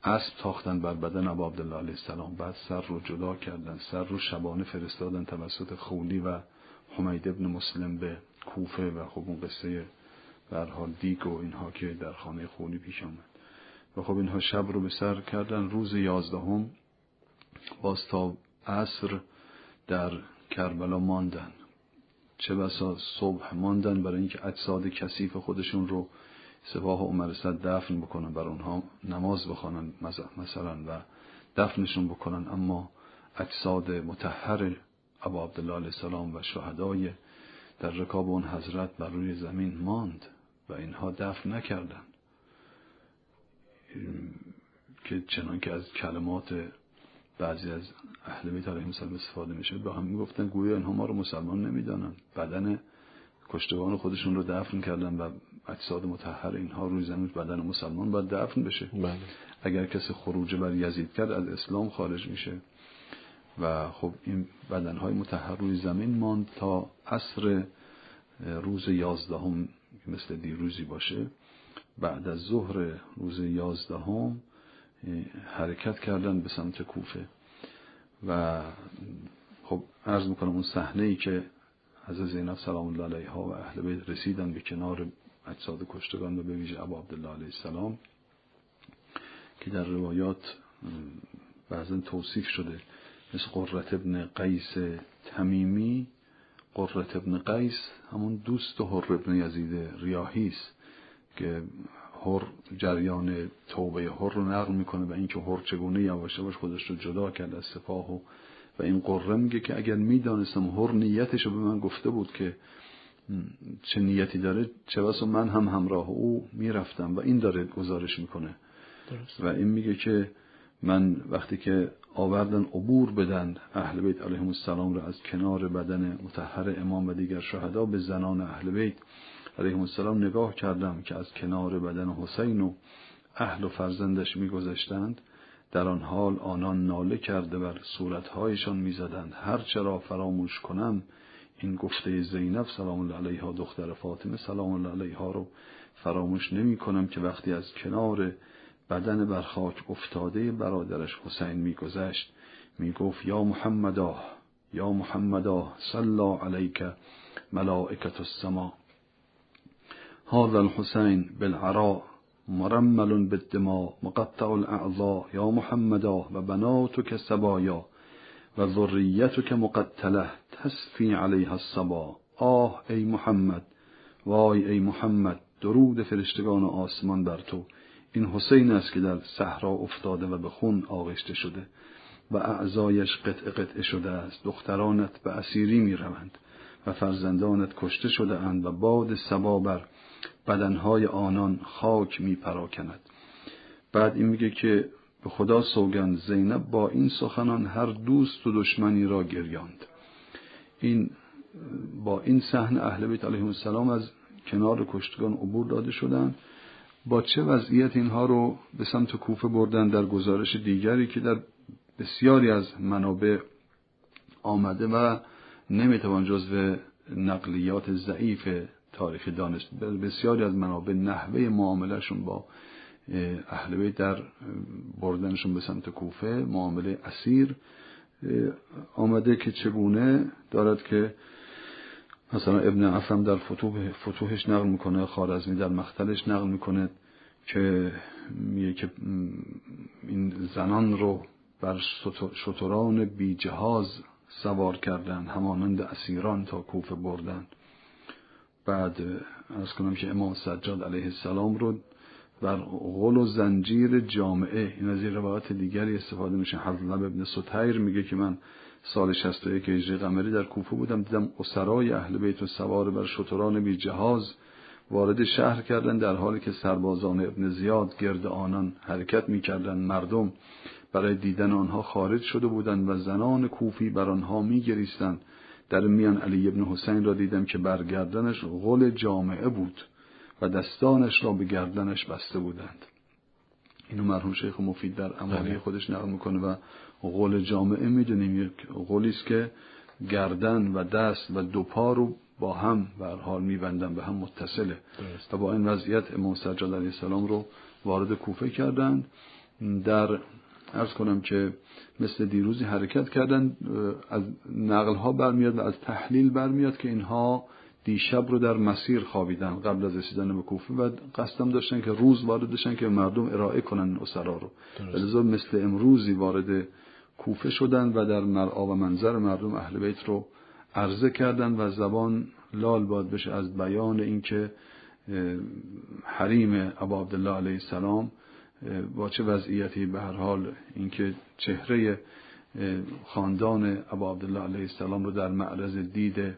اسب تاختن بر بدن ابا عبدالله علیه السلام. بعد سر رو جدا کردن سر رو شبانه فرستادن توسط خولی و حمید ابن مسلم به کوفه و خب اون قصه در حال دیگ و اینها که در خانه خولی پیش آمد. و خب اینها شب رو به سر کردن. روز یازدهم باز تا عصر در کربلا ماندن. چه بسا صبح ماندن برای اینکه اجساد کثیف خودشون رو سپاه عمر صد دفن بکنن بر اونها نماز بخوانن مثلا و دفنشون بکنن. اما اجساد متحر ابا عبدالله علیه السلام و شهدای در رکاب اون حضرت بر روی زمین ماند و اینها دفن نکردن. که چنان که از کلمات بعضی از اهل بیت علیهم السلام استفاده میشه به هم می‌گفتن گویا اینها ما رو مسلمان نمی‌دانن بدن کشتگان خودشون رو دفن کردن و اجساد متحر اینها روی زمین بدن مسلمان باید دفن بشه. بله. اگر کسی خروج بر یزید کرد از اسلام خارج میشه. و خب این بدنهای متحر روی زمین ماند تا عصر روز یازدهم مثل دیروزی باشه. بعد از ظهر روز یازدهم حرکت کردن به سمت کوفه. و خب عرض می‌کنم اون صحنه ای که از زینب سلام الله علیها و اهل بیت رسیدن به کنار اجساد کشتگان و به ویژه ابا عبدالله علیه السلام که در روایات بعضا توصیف شده مثل قررت ابن قیس تمیمی. قررت ابن قیس همون دوست هر ابن یزید ریاهی است که هر جریان توبه هر رو نقل می‌کنه و اینکه هر چگونه یواش یواش خودش رو جدا کرد از سپاه و و این قره میگه که اگر می‌دانستم هر نیتش رو به من گفته بود که چه نیتی داره چه بسا من هم همراه او می‌رفتم و این داره گزارش می‌کنه درست. و این میگه که من وقتی که آوردن عبور بدن اهل بیت علیهم السلام را از کنار بدن متحر امام و دیگر شهدا به زنان اهل بیت علیهم السلام نگاه کردم که از کنار بدن حسین و اهل و فرزندش میگذشتند. در آن حال آنان ناله کرده بر صورتهایشان می‌زدند. هر چرا فراموش کنم این گفته زینب سلام الله علیها دختر فاطمه سلام الله علیها رو فراموش نمی کنم که وقتی از کنار بدن بر خاک افتاده برادرش حسین میگذشت می‌گفت یا محمدا یا محمدا صلا علیک ملائکت السما. هذا الحسین بالعراء مرمل بالدماء مقطع الاعضاء یا محمدا و بناتك سبایا و ذریتك مقتله تسفی علیها الصبا. آه ای محمد وای ای محمد درود فرشتگان آسمان بر تو. این حسین است که در صحرا افتاده و به خون آغشته شده و اعضایش قطع قطع شده است. دخترانت به اسیری می روند و فرزندانت کشته شده اند و باد سبا بر بدنهای آنان خاک می پراکند بعد این میگه که به خدا سوگند زینب با این سخنان هر دوست و دشمنی را گریاند. این با این صحنه اهل بیت علیهم السلام از کنار کشتگان عبور داده شدند با چه وضعیت اینها رو به سمت کوفه بردن در گزارش دیگری که در بسیاری از منابع آمده و نمی‌توان جزو نقلیات ضعیف تاریخ دانست بسیاری از منابع نحوه معاملهشون با اهل بیت در بردنشون به سمت کوفه معامله اسیر آمده که چگونه دارد که مثلا ابن عفرم در فتوح فتوحش نقل می‌کنه خارزمی در مختلش نقل می‌کنه که میگه که این زنان رو بر شتران بی جهاز سوار کردن همانند اسیران تا کوفه بردن بعد از کنم که امام سجاد علیه السلام رو بر غل و زنجیر جامعه این از این روایت دیگری استفاده میشه. حضرت ابن ستیر میگه که من سال 61 هجری قمری در کوفه بودم دیدم اسرای اهل بیت و سوار بر شتران بی جهاز وارد شهر کردن در حالی که سربازان ابن زیاد گرد آنان حرکت می‌کردند مردم برای دیدن آنها خارج شده بودند و زنان کوفی بر آنها میگریستند. در میان علی ابن حسین را دیدم که بر گردنش غل جامعه بود و دستانش را به گردنش بسته بودند. اینو مرحوم شیخ مفید در امالی بله. خودش نقل می‌کنه و غل جامعه می‌دونیم یک غلی است که گردن و دست و دو پا رو با هم به حال میبندن به هم متصله. و با این وضعیت امام سجاد علیه السلام رو وارد کوفه کردند. در ارز کنم که مثل دیروزی حرکت کردن از نقل ها برمیاد و از تحلیل برمیاد که اینها دیشب رو در مسیر خوابیدن قبل از رسیدن به کوفه و قصدم داشتن که روز وارد داشتن که مردم ارائه کنن اسرا رو. لذا مثل امروزی وارد کوفه شدن و در مرعا و منظر مردم اهل بیت رو عرضه کردن و زبان لال باد بشه از بیان اینکه حریم ابا عبدالله علیه السلام با چه وضعیتی به هر حال اینکه چهره خاندان ابا عبدالله علیه السلام رو در معرض دید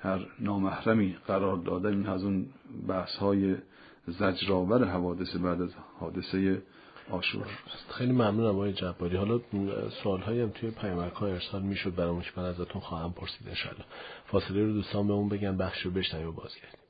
هر نامحرمی قرار داده این از اون بحث های زجرآور حوادث بعد از حادثه آشور خیلی ممنون آقای جباری. حالا سوال هم توی پیامک های ارسال می‌شد برامون که من ازتون خواهم پرسید انشالله فاصله رو دوستان بهمون بگن بخش رو بشنویم و بازگردیم.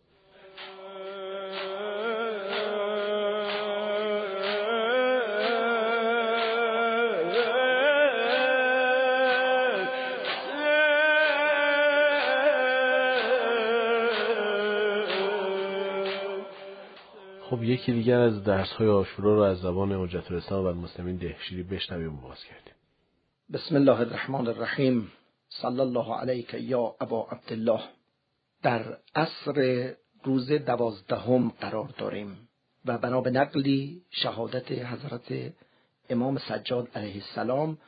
یکی دیگر از درس های آشورا رو از زبان حجت الاسلام و المسلمین دهشیری بشنویم و باز کردیم. بسم الله الرحمن الرحیم. صلی الله علیک یا ابا عبدالله. در عصر روز دوازدهم قرار داریم و بنا به نقلی شهادت حضرت امام سجاد علیه السلام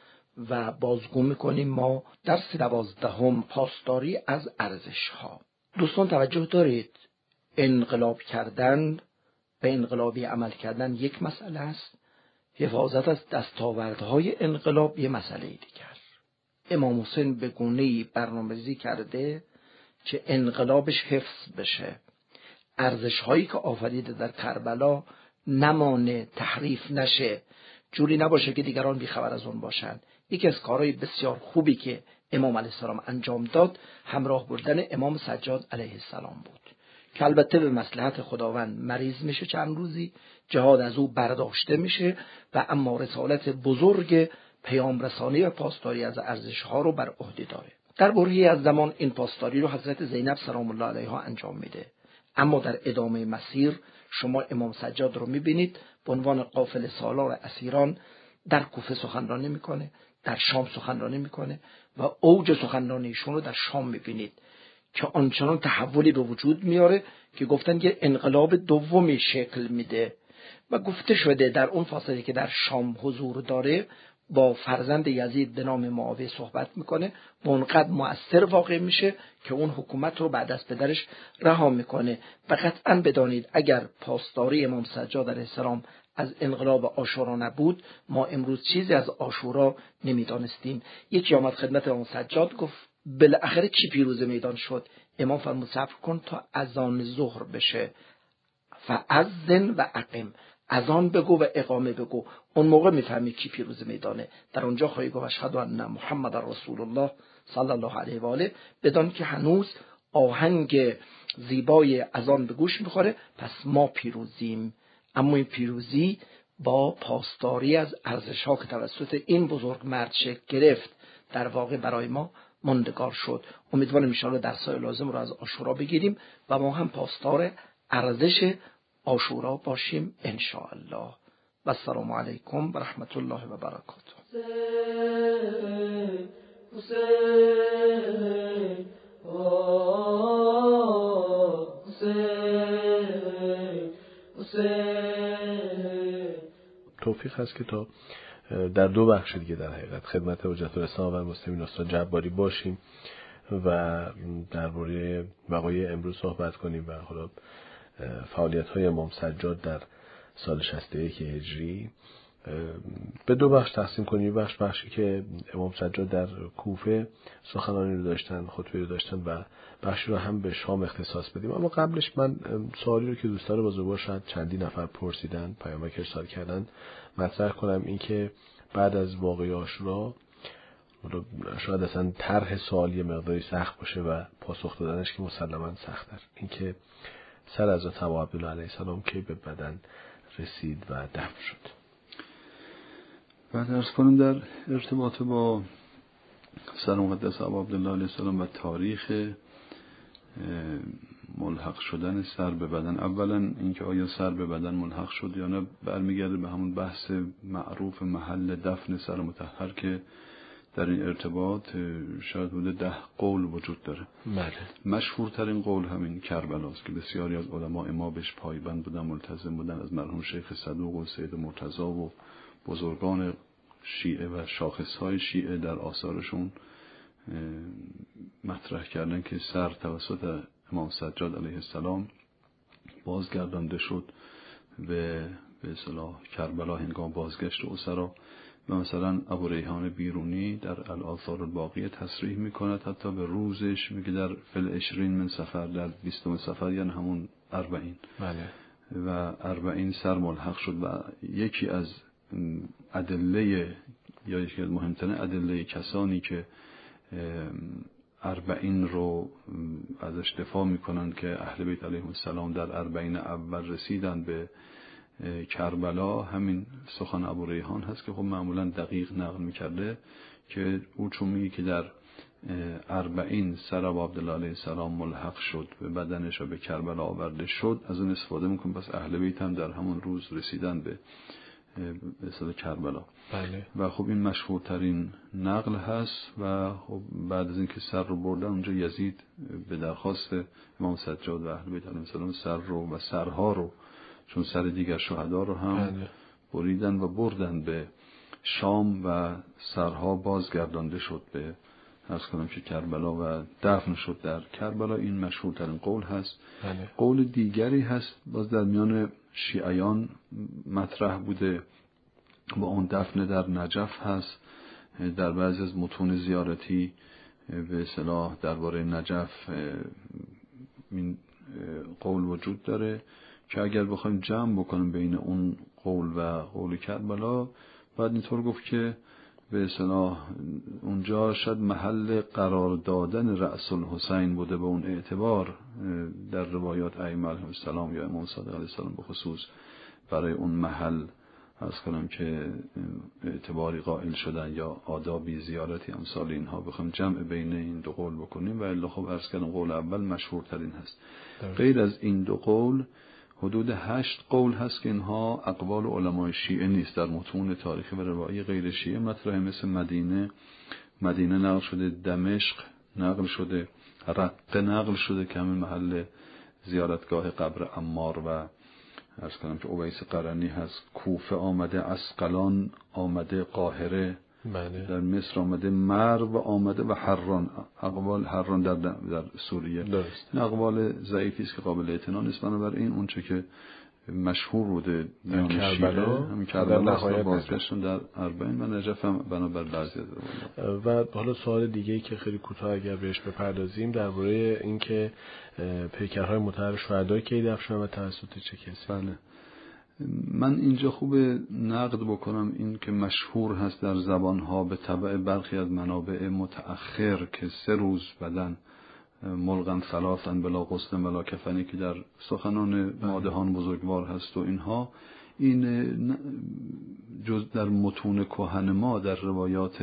و بازگو می‌کنیم ما درس دوازدهم پاسداری از ارزش ها دوستان توجه دارید. انقلاب کردن به انقلابی عمل کردن یک مسئله است. حفاظت از دستاوردهای انقلاب یه مسئله دیگر. امام حسین به گونه برنامه‌ریزی کرده که انقلابش حفظ بشه. ارزش هایی که آفریده در کربلا نمانه تحریف نشه. جوری نباشه که دیگران بیخبر از اون باشند یکی از کارهای بسیار خوبی که امام علیه السلام انجام داد همراه بردن امام سجاد علیه السلام بود. که البته به مسلحت خداوند مریض میشه چند روزی جهاد از او برداشته میشه و اما رسالت بزرگ پیام رسانی و پاسداری از ارزش ها رو بر عهده داره. در برهی از زمان این پاسداری رو حضرت زینب سلام الله علیها انجام میده. اما در ادامه مسیر شما امام سجاد رو می‌بینید به عنوان قافل سالار اسیران در کوفه سخنرانی می‌کنه در شام سخنرانی می‌کنه و اوج سخنرانیشون رو در شام می‌بینید. که آنچنان تحولی به وجود میاره که گفتن یه انقلاب دومی شکل میده. و گفته شده در اون فاصله که در شام حضور داره با فرزند یزید به نام معاویه صحبت می‌کنه و اونقدر مؤثر واقع میشه که اون حکومت رو بعد از پدرش رها می‌کنه. و قطعا بدانید اگر پاسداری امام سجاد علیه السلام از انقلاب آشورا نبود ما امروز چیزی از آشورا نمی‌دانستیم. یکی آمد خدمت امام سجاد گفت بالاخره کی پیروز میدان شد؟ امام فرمود صبر کن تا اذان ظهر بشه. فعزن و اقیم از آن بگو و اقامه بگو. اون موقع می‌فهمی کی پیروز میدانه. در اونجا خواهی گفت اشهد ان محمد رسول الله صلی الله علیه و آله. بدان که هنوز آهنگ زیبای از آن به گوش می‌خوره پس ما پیروزیم. اما این پیروزی با پاسداری از ارزش ها که توسط این بزرگ مرد شکل گرفت در واقع برای ما ماندگار شد. امیدوارم ان در سای لازم رو از آشورا بگیریم و ما هم پاسدار ارزش آشورا باشیم ان الله و السلام علیکم و رحمت الله و برکاته. توفیق هست که تا در دو بخش دیگه در حقیقت. خدمت حجت الاسلام و مسلمین استاد جباری باشیم و درباره وقایع امروز صحبت کنیم و حالا فعالیت های امام سجاد در سال 61 هجری. به دو بخش تقسیم کنیم. بخش بخشی که امام سجاد در کوفه سخنانی رو داشتن خطبه رو داشتن و بخشی رو هم به شام اختصاص بدیم. اما قبلش من سوالی رو که دوستان بزرگوار شاید چندی نفر پرسیدن پیامک ارسال کردن مطرح کنم. اینکه بعد از واقعی آشورا شاید اصلا طرح سوالی مقداری سخت باشه و پاسخ دادنش که مسلما سختتر. اینکه سر از ابا عبدالله علیه السلام کی به بدن رسید و دفن شد. بعد ارز کنم در ارتباط با سر مقدس ابا عبدالله علیه السلام و تاریخ ملحق شدن سر به بدن. اولا اینکه آیا سر به بدن ملحق شد یا نه برمیگرده به همون بحث معروف محل دفن سر متحر که در این ارتباط شاید حدود ده قول وجود داره. بله. مشهورترین قول همین کربلاست که بسیاری از علماء ما بهش پایبند بودن ملتزم بودن از مرحوم شیخ صدوق و سید مرتضا و بزرگان شیعه و شاخص های شیعه در آثارشون مطرح کردن که سر توسط امام سجاد علیه السلام بازگردانده شد به به اصطلاح کربلا هنگام بازگشت اسرا و مثلا ابو ریحان بیرونی در الآثار الباقیه تصریح می‌کند حتی به روزش میگه در فل اشرین من سفر در بیستم سفر یعنی همون اربعین. بله. و اربعین سر ملحق شد و یکی از ادله یا یکی از مهمترین ادله کسانی که اربعین رو ازش دفاع می‌کنند که اهل بیت علیهم السلام در اربعین اول رسیدن به کربلا همین سخن ابو ریحان هست که خب معمولا دقیق نقل می‌کرده که او چون میگه که در اربعین سر ابو عبدالله علیه السلام ملحق شد به بدنش و به کربلا آورده شد از اون استفاده میکن پس اهل بیت هم در همون روز رسیدن به به کربلا بله. و خب این مشهورترین نقل هست و خب بعد از اینکه سر رو بردن اونجا یزید به درخواست امام سجاد و اهل بیت علیه السلام سر رو و سرها رو چون سر دیگر شهدا رو هم بله. بریدن و بردن به شام و سرها بازگردانده شد به ارز کنم که کربلا و دفن شد در کربلا این مشهورترین قول هست بله. قول دیگری هست باز در میان شیعیان مطرح بوده با اون دفن در نجف هست. در بعضی از متون زیارتی به صلاح درباره نجف این قول وجود داره که اگر بخوایم جمع بکنیم بین اون قول و قول کربلا بعد اینطور گفت که به اصطلاح اونجا شاید محل قرار دادن رأس الحسین بوده به اون اعتبار در روایات ائمه علیهم السلام یا امام صادق علیه السلام به خصوص برای اون محل از کنم که اعتباری قائل شدن یا آدابی زیارتی امثال اینها بخوام جمع بین این دو قول بکنیم. و الا خب ارز کردم قول اول مشهورترین هست. غیر از این دو قول حدود هشت قول هست که اینها اقوال علمای شیعه نیست. در متون تاریخی و روایی غیر شیعه مطرح مثل مدینه. مدینه نقل شده دمشق نقل شده رقه نقل شده که همین محل زیارتگاه قبر امار و ارز کنم که اویس قرنی هست. کوفه آمده اسقلان آمده قاهره بله. در مصر آمده مرو آمده و حران. اقوال حران در, در سوریه. درست. این اقوال ضعیفی است که قابل اعتنا نیست. بنابراین اونچه که مشهور بوده میان کربلا، همین کربلا بازگشتن در اربعین و نجف هم بنابر بعضی. و حالا سوال دیگه ای که خیلی کوتاه اگر بهش بپردازیم درباره اینکه پیکرهای متحر شهدا کی دفن و توسط چه کسی؟ بله. من اینجا خوبه نقد بکنم این که مشهور هست در زبانها به طبع برخی از منابع متأخر که سه روز بدن ملغن ثلاثن بلا غسل بلا کفنی که در سخنان مادهان بزرگوار هست و اینها. این جز در متون کهن ما در روایات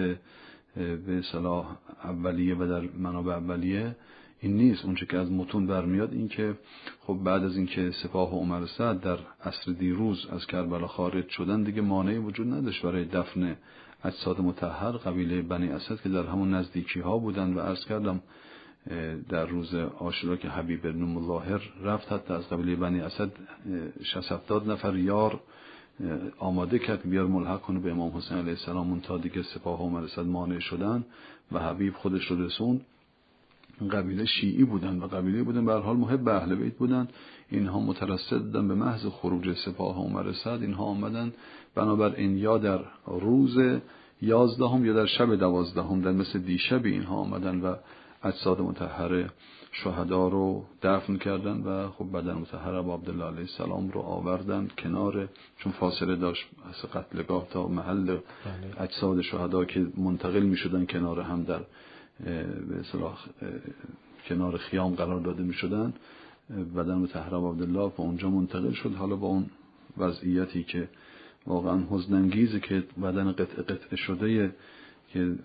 به صلاح اولیه و در منابع اولیه این نیست. اونچه که از متون برمیاد این که خب بعد از اینکه سپاه عمر سعد در عصر دیروز از کربلا خارج شدن دیگه مانعی وجود نداشت برای دفن اجساد متحر قبیله بنی اسد که در همون نزدیکی ها بودن و عرض کردم در روز عاشورا که حبیب بن مظاهر رفت حتی از قبیله بنی اسد 60 70 نفر یار آماده کرد بیار ملحق کنه به امام حسین علیه السلام. اون تا دیگه سپاه عمر اسد مانع شدن و حبیب خودش رو رسوند. قبیله شیعی بودن و قبیله بودن به حال محب اهل بیت بودن. اینها مترصد بودن به محض خروج سپاه عمر سعد. اینها آمدن بنابراین یا در روز یازدهم یا در شب دوازدهم در مثل دیشب اینها آمدن و اجساد متحر شهدا رو دفن کردن و خب بدن متحر ابا عبدالله علیه السلام رو آوردن کنار چون فاصله داشت از قتلگاه تا محل اجساد شهدا که منتقل می شدن کنار هم در به اصطلاح کنار خیام قرار داده می شدن بدن ابا عبدالله و اونجا منتقل شد. حالا با اون وضعیتی که واقعا حزنانگیزه که بدن قطع قطع شده که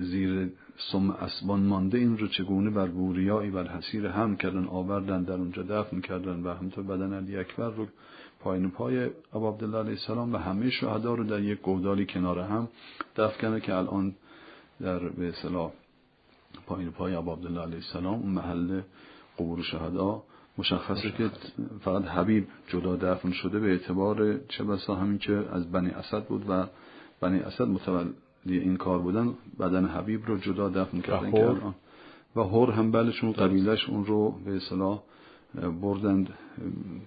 زیر سم اسبان مانده این رو چگونه بر بوریایی بر حسیر هم کردن آوردن در اونجا دفن کردن و همینطور بدن علی اکبر رو پایین پای ابا عبدالله علیه السلام و همه شهدا رو در یک گودالی کنار هم دفن کردن که الان در به اصطلاح پایین پای عبدالله علیه السلام اون محل قبور شهدا. مشخصه که فقط حبیب جدا دفن شده به اعتبار چه بسا همین که از بنی اسد بود و بنی اسد متولی این کار بودن بدن حبیب رو جدا دفن کردن که الان. و هور هم بلشون قبیلش اون رو به اصطلاح بردند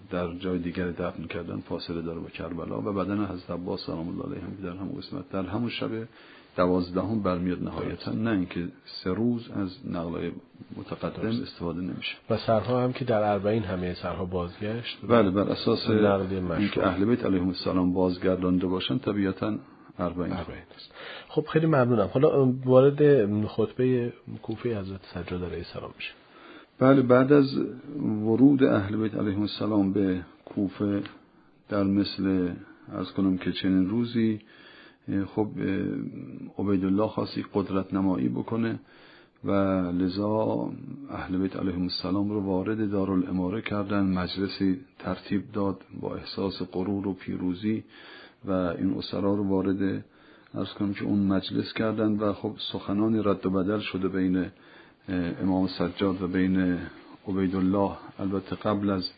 در جای دیگر دفن کردن فاصله داره با کربلا و بدن حضرت عباس سلام الله علیه هم در همون قسمت در همون شب دوازدهم برمیاد نهایتا. نه اینکه سه روز از نقلای متقدم استفاده نمیشه. و سرها هم که در اربعین همه سرها بازگشت. بله بر اساس اینکه اهل بیت علیهم السلام بازگردانده باشن طبیعتا اربعین. است خب خیلی ممنونم. حالا وارد خطبه کوفه حضرت سجاد علیه السلام میشه بله بعد از ورود اهل بیت علیهم السلام به کوفه در مثل از کنم که چنین روزی خب عبیدالله یک قدرت نمایی بکنه و لذا اهل بیت علیهم السلام رو وارد دارالاماره کردن مجلسی ترتیب داد با احساس غرور و پیروزی و این اسرا رو وارد ارز کنم که اون مجلس کردن و خب سخنانی رد و بدل شده بین امام سجاد و بین عبیدالله. البته قبل از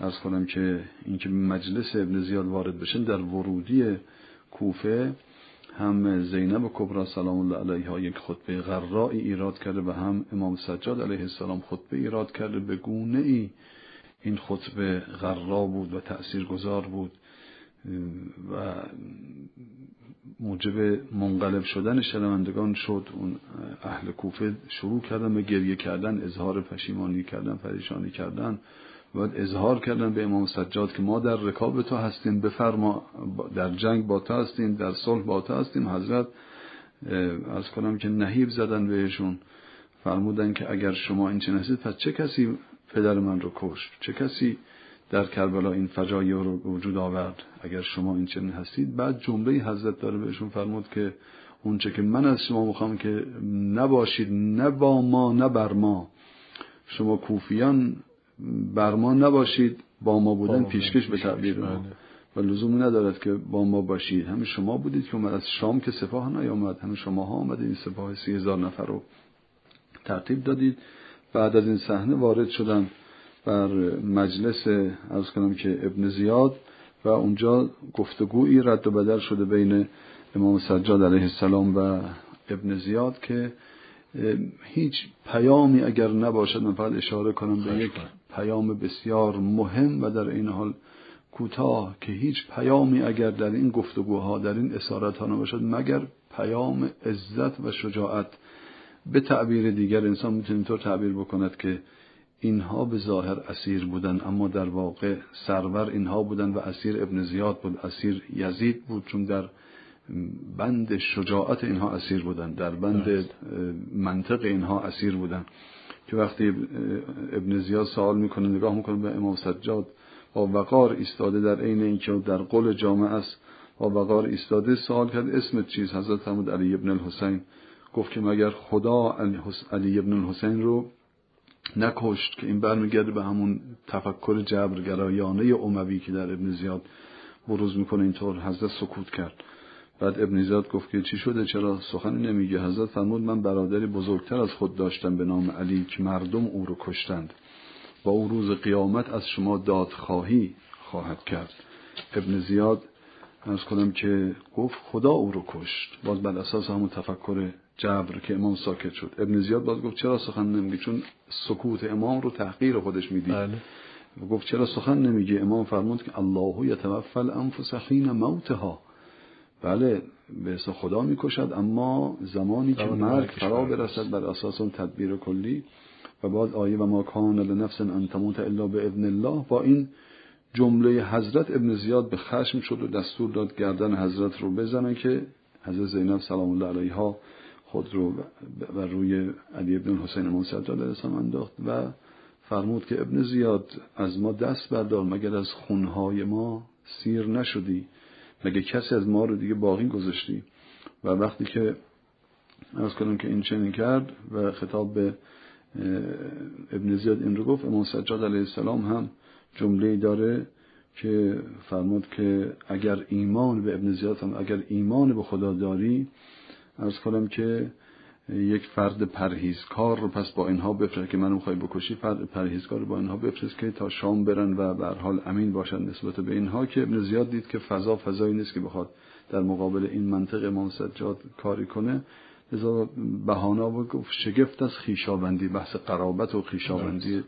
ارز کنم که اینکه مجلس ابن زیاد وارد بشن در ورودی کوفه هم زینب کبرا سلام الله علیها یک خطبه غرائی ایراد کرده و هم امام سجاد علیه السلام خطبه ایراد کرده. به گونه ای این خطبه غرا بود و تأثیر گذار بود. و موجب منقلب شدن شنوندگان شد. اون اهل کوفه شروع کردن به گریه کردن اظهار پشیمانی کردن پریشانی کردن. باید اظهار کردن به امام سجاد که ما در رکاب تو هستیم بفرما در جنگ با تو هستیم در صلح با تو هستیم. حضرت از کنم که نهیب زدن بهشون. فرمودن که اگر شما این چنین هستید پس چه کسی پدر من رو کشت؟ چه کسی در کربلا این فجایع رو وجود آورد. اگر شما این چنین هستید بعد جمله حضرت داره بهشون فرمود که اونچه که من از شما می‌خوام که نباشید نه با ما نه بر ما. شما کوفیان بر ما نباشید با ما بودن پیشکش به تعبیر ما. و لزومی ندارد که با ما باشید. همه شما بودید که اومد از شام که سپاه نیامد. همه شما ها آمدید این سپاه سی هزار نفر رو ترتیب دادید. بعد از این صحنه وارد شدن. بر مجلس از کنم که ابن زیاد و اونجا گفتگویی رد و بدل شده بین امام سجاد علیه السلام و ابن زیاد که هیچ پیامی اگر نباشد من فقط اشاره کنم به یک پیام بسیار مهم و در این حال کوتاه که هیچ پیامی اگر در این گفتگوها در این اسارت ها نباشد مگر پیام عزت و شجاعت به تعبیر دیگر انسان می‌تونه اینطور تعبیر بکند که اینها به ظاهر اسیر بودن اما در واقع سرور اینها بودن و اسیر ابن زیاد بود اسیر یزید بود چون در بند شجاعت اینها اسیر بودن در بند منطق اینها اسیر بودن. که وقتی ابن زیاد سوال می‌کنه نگاه می‌کنه به امام سجاد با وقار ایستاده در عین اینکه در قل جامعه است با وقار ایستاده سوال کرد اسم چیز؟ حضرت فرمود علی ابن الحسین. گفت که مگر خدا علی ابن الحسین رو نکشت که این برمیگرده به همون تفکر جبرگرایانه اموی که در ابن زیاد بروز می‌کنه اینطور حضرت سکوت کرد. بعد ابن زیاد گفت که چی شده؟ چرا سخنی نمیگه حضرت فرمود من برادری بزرگتر از خود داشتم به نام علی که مردم او رو کشتند. و او روز قیامت از شما دادخواهی خواهد کرد. ابن زیاد از کنم که گفت خدا او رو کشت. باز بر اساس همون تفکر جبر که امام ساکت شد. ابن زیاد باز گفت چرا سخن نمیگی؟ چون سکوت امام رو تحقیر خودش می‌دید. بله. گفت چرا سخن نمیگی؟ امام فرمود که الله یتوفى الانفس حین موتها. بله به خدا می‌کشد اما زمانی که مرگ فرا برسد بر اساس اون تدبیر کلی. و بعد آیه و ما کان لنفس ان تموت الا باذن الله. با این جمله حضرت ابن زیاد به خشم شد و دستور داد گردن حضرت رو بزنه که حضرت زینب سلام الله علیها خود رو و روی علی ابن حسین سجاد علیه انداخت و فرمود که ابن زیاد از ما دست بردار مگر از خونهای ما سیر نشدی؟ مگه کسی از ما رو دیگه باقی گذاشتی؟ و وقتی که از کنم که این چنین کرد و خطاب به ابن زیاد این رو گفت امام سجاد علیه السلام هم جمله داره که فرمود که اگر ایمان به ابن زیاد هم اگر ایمان به خدا داری ارز کنم که یک فرد پرهیزکار رو پس با اینها بفرست که منو می‌خوای بکشی فرد پرهیزکار رو با اینها بفرست که تا شام برن و به حال امین باشن نسبت به اینها که ابن زیاد دید که فضا فضایی نیست که بخواد در مقابل این منطق امام سجاد کاری کنه. لذا بهانا و گفت شگفت از خیشاوندی بحث قرابت و خیشاوندی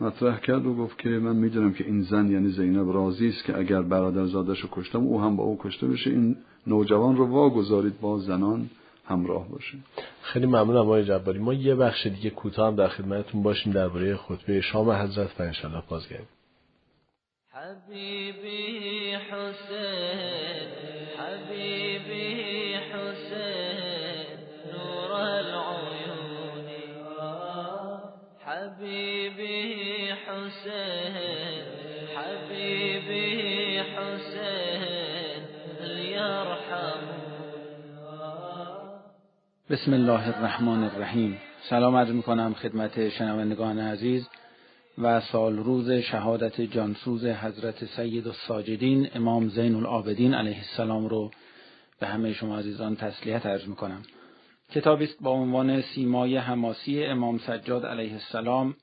مطرح کرد و گفت که من می‌دونم که این زن یعنی زینب راضی است که اگر برادر زادش رو کشتم او هم با او کشته بشه. این نوجوان رو واگذارید با زنان. همراه باشه. خیلی ممنون آقای جباری. ما یه بخش دیگه کوتاه هم در خدمتتون باشیم درباره خطبه شام حضرت و انشالله بازگردیم. حبیبی حسین حبیبی حسین نور العیون حبیبی حسین. بسم الله الرحمن الرحیم. سلام عرض می‌کنم خدمت شنوندگان عزیز و سال روز شهادت جانسوز حضرت سید الساجدین امام زین العابدین علیه السلام رو به همه شما عزیزان تسلیت عرض می‌کنم. کتابی است با عنوان سیمای حماسی امام سجاد علیه السلام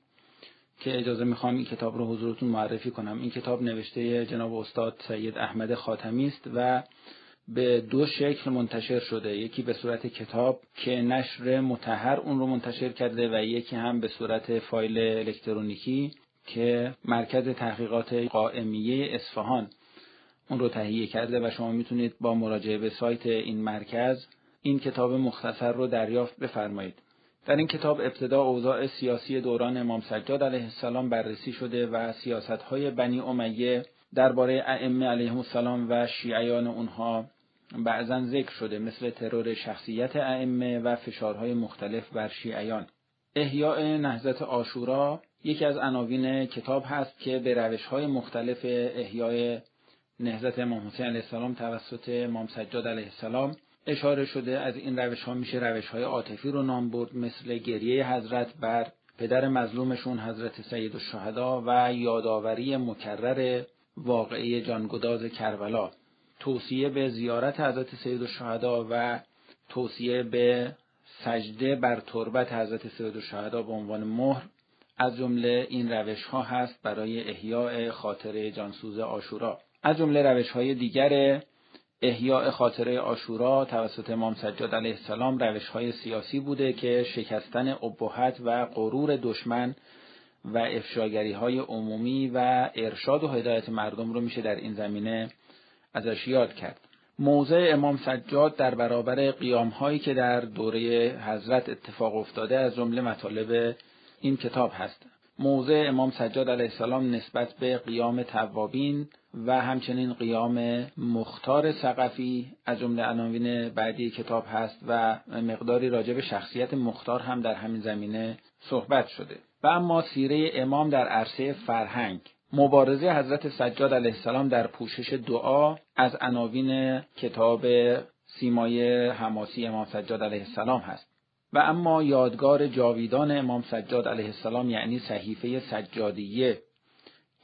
که اجازه می‌خوام این کتاب رو حضورتون معرفی کنم. این کتاب نوشته جناب استاد سید احمد خاتمی است و به دو شکل منتشر شده. یکی به صورت کتاب که نشر متحر اون رو منتشر کرده و یکی هم به صورت فایل الکترونیکی که مرکز تحقیقات قائمیه اصفهان اون رو تهیه کرده و شما می‌تونید با مراجعه به سایت این مرکز این کتاب مختصر رو دریافت بفرمایید. در این کتاب ابتدا اوضاع سیاسی دوران امام سجاد علیه السلام بررسی شده و سیاست های بنی امیه درباره ائمه علیهم السلام و شیعیان اونها بعضا ذکر شده مثل ترور شخصیت ائمه و فشارهای مختلف بر شیعیان. احیاء نهضت آشورا یکی از عناوین کتاب هست که به روش های مختلف احیای نهضت امام حسین علیه السلام توسط امام سجاد علیه السلام اشاره شده. از این روش ها میشه روش های عاطفی رو نام برد مثل گریه حضرت بر پدر مظلومشون حضرت سید الشهدا و یادآوری مکرر واقعی جانگداز کربلا. توصیه به زیارت حضرت سید الشهدا و توصیه به سجده بر تربت حضرت سید الشهدا به عنوان مهر. از جمله این روش ها هست برای احیاء خاطره جانسوز آشورا. از جمله روش های دیگر احیاء خاطره آشورا توسط امام سجاد علیه السلام روش های سیاسی بوده که شکستن ابهت و غرور دشمن و افشاگری های عمومی و ارشاد و هدایت مردم رو میشه در این زمینه ازش یاد کرد. موضع امام سجاد در برابر قیام هایی که در دوره حضرت اتفاق افتاده از جمله مطالب این کتاب هست. موضع امام سجاد علیه السلام نسبت به قیام توابین و همچنین قیام مختار سقفی از جمله عناوین بعدی کتاب هست و مقداری راجع به شخصیت مختار هم در همین زمینه صحبت شده. و اما سیره امام در عرصه فرهنگ. مبارزه حضرت سجاد علیه السلام در پوشش دعا از عناوین کتاب سیمای حماسی امام سجاد علیه السلام هست. و اما یادگار جاویدان امام سجاد علیه السلام یعنی صحیفه سجادیه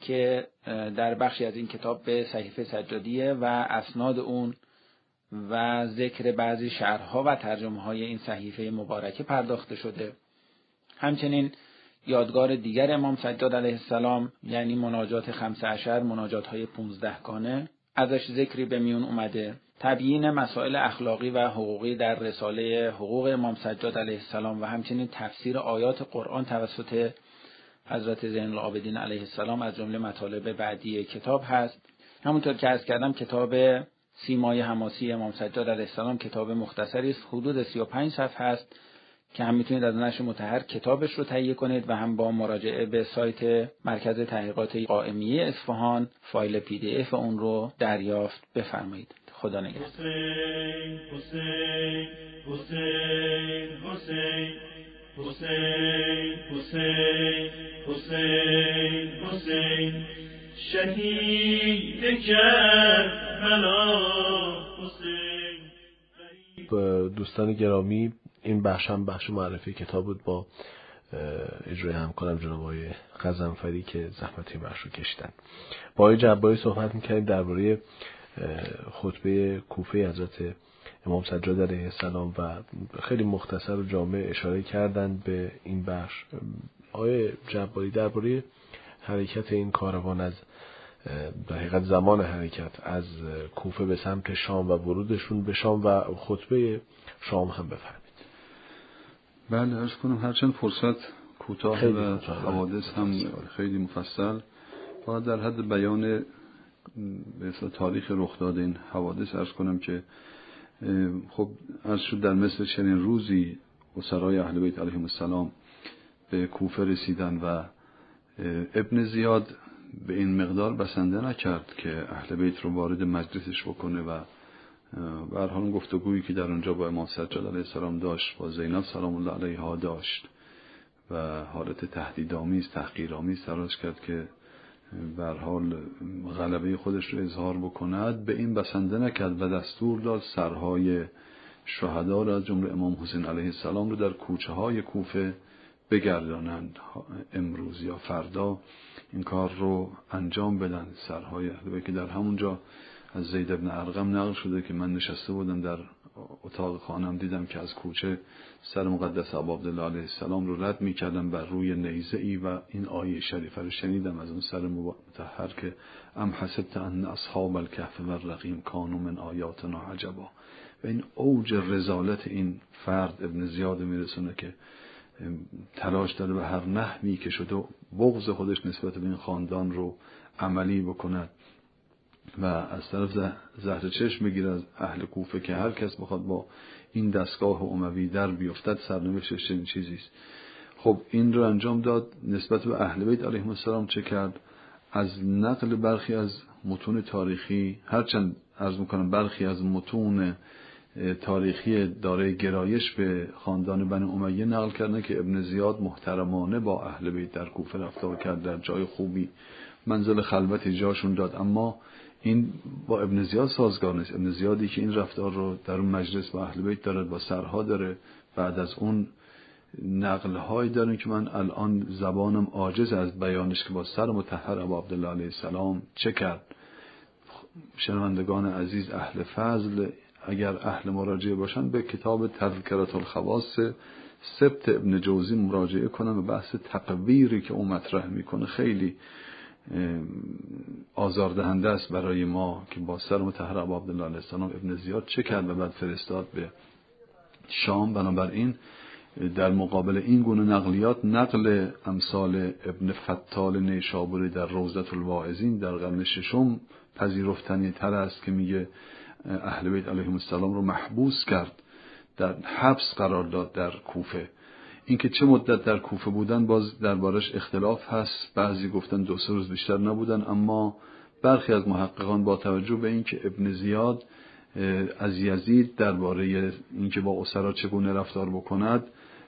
که در بخشی از این کتاب به صحیفه سجادیه و اسناد اون و ذکر بعضی شرحها و ترجمه های این صحیفه مبارکه پرداخته شده. همچنین یادگار دیگر امام سجاد علیه السلام یعنی مناجات خمس عشر مناجات های پونزده کانه ازش ذکری به میون اومده. تبیین مسائل اخلاقی و حقوقی در رساله حقوق امام سجاد علیه السلام و همچنین تفسیر آیات قرآن توسط حضرت زین العابدین علیه السلام از جمله مطالب بعدی کتاب هست. همونطور که از کردم کتاب سیمای حماسی امام سجاد علیه السلام کتاب مختصری است. حدود 35 صفحه است. که هم می‌تونید از نشر متحر کتابش رو تهیه کنید و هم با مراجعه به سایت مرکز تحقیقات قائمیه اصفهان فایل پی دی اف اون رو دریافت بفرمایید. خدا نگهدار. حسین حسین حسین حسین حسین حسین حسین شهید دوستان گرامی این بخش هم بخش معرفی کتاب بود با اجرای همکارم جناب آقای غزنفری که زحمت بخش رو کشیدن. با آقای جباری صحبت می‌کردیم درباره خطبه کوفه حضرت امام سجاد علیه السلام و خیلی مختصر و جامع اشاره کردن به این بخش. آقای جباری درباره حرکت این کاروان از در زمان حرکت از کوفه به سمت شام و ورودشون به شام و خطبه شام هم بفرمایید. بله ارز کنم هرچند فرصت کوتاه و حوادث هم خیلی مفصل. فقط در حد بیان به تاریخ رخ داده این حوادث ارز کنم که خب ارز شد در مثل چنین روزی و سرای اهل بیت علیهم السلام به کوفه رسیدن و ابن زیاد به این مقدار بسنده نکرد که اهل بیت رو وارد مجلسش بکنه و و حال گفتگویی که در اونجا با امام سجاد علیه السلام داشت با زینب سلام الله علیها داشت و حالت تهدیدآمیز تحقیرآمیز تلاش کرد که بر حال غلبه خودش رو اظهار بکند. به این بسنده نکرد و دستور داد سرهای شهدا را از جمله امام حسین علیه السلام رو در کوچه های کوفه بگردانند. امروز یا فردا این کار رو انجام بدن سرهای که در همونجا از زید ابن ارقم نقل شده که من نشسته بودم در اتاق خانم دیدم که از کوچه سر مقدس ابا عبدالله علیه السلام رو رد می‌کردم بر روی نیزه ای و این آیه شریفه رو شنیدم. از اون سر متحر که ام حسبت ان اصحاب الكهف و الرقیم کانو من آیاتنا عجبا. و این اوج رزالت این فرد ابن زیاد میرسونه که تلاش داره به هر نحوی که شده بغض خودش نسبت به این خاندان رو عملی بکند. و از طرف زهر چشم بگیر از اهل کوفه که هر کس بخواد با این دستگاه اموی در بیفتد سرنوشتش چنین چیزیست. خب این رو انجام داد. نسبت به اهل بیت علیهم السلام چه کرد؟ از نقل برخی از متون تاریخی هرچند عرض می‌کنم برخی از متون تاریخی دارای گرایش به خاندان بن امیه نقل کردن که ابن زیاد محترمانه با اهل بیت در کوفه رفتار کرد در جای خوبی منزل خلوتی جاشون داد. اما این با ابن زیاد سازگار نیست. ابن زیادی که این رفتار رو در اون مجلس با اهل بیت دارد با سرها داره. بعد از اون نقل هایی داره که من الان زبانم عاجز از بیانش که با سر متحر ابو عبدالله علیه السلام چه کرد. شنوندگان عزیز اهل فضل اگر اهل مراجعه باشن به کتاب تذکرات الخواص سبت ابن جوزی مراجعه کنن و بحث تقویری که اون مطرح می‌کنه خیلی آزاردهنده است برای ما که با سر متحر ابو عبدالله علیه السلام ابن زیاد چه کرد و بعد فرستاد به شام. بنابراین در مقابل این گونه نقلیات نقل امثال ابن فتال نیشابوری در روزت الواعظین در قرن ششم پذیرفتنی تر است که میگه اهل بیت علیهم السلام رو محبوس کرد در حبس قرار داد در کوفه. اینکه چه مدت در کوفه بودن باز دربارش اختلاف هست. بعضی گفتن دو سه روز بیشتر نبودن اما برخی از محققان با توجه به اینکه ابن زیاد از یزید درباره اینکه با اسرا چگونه رفتار بکند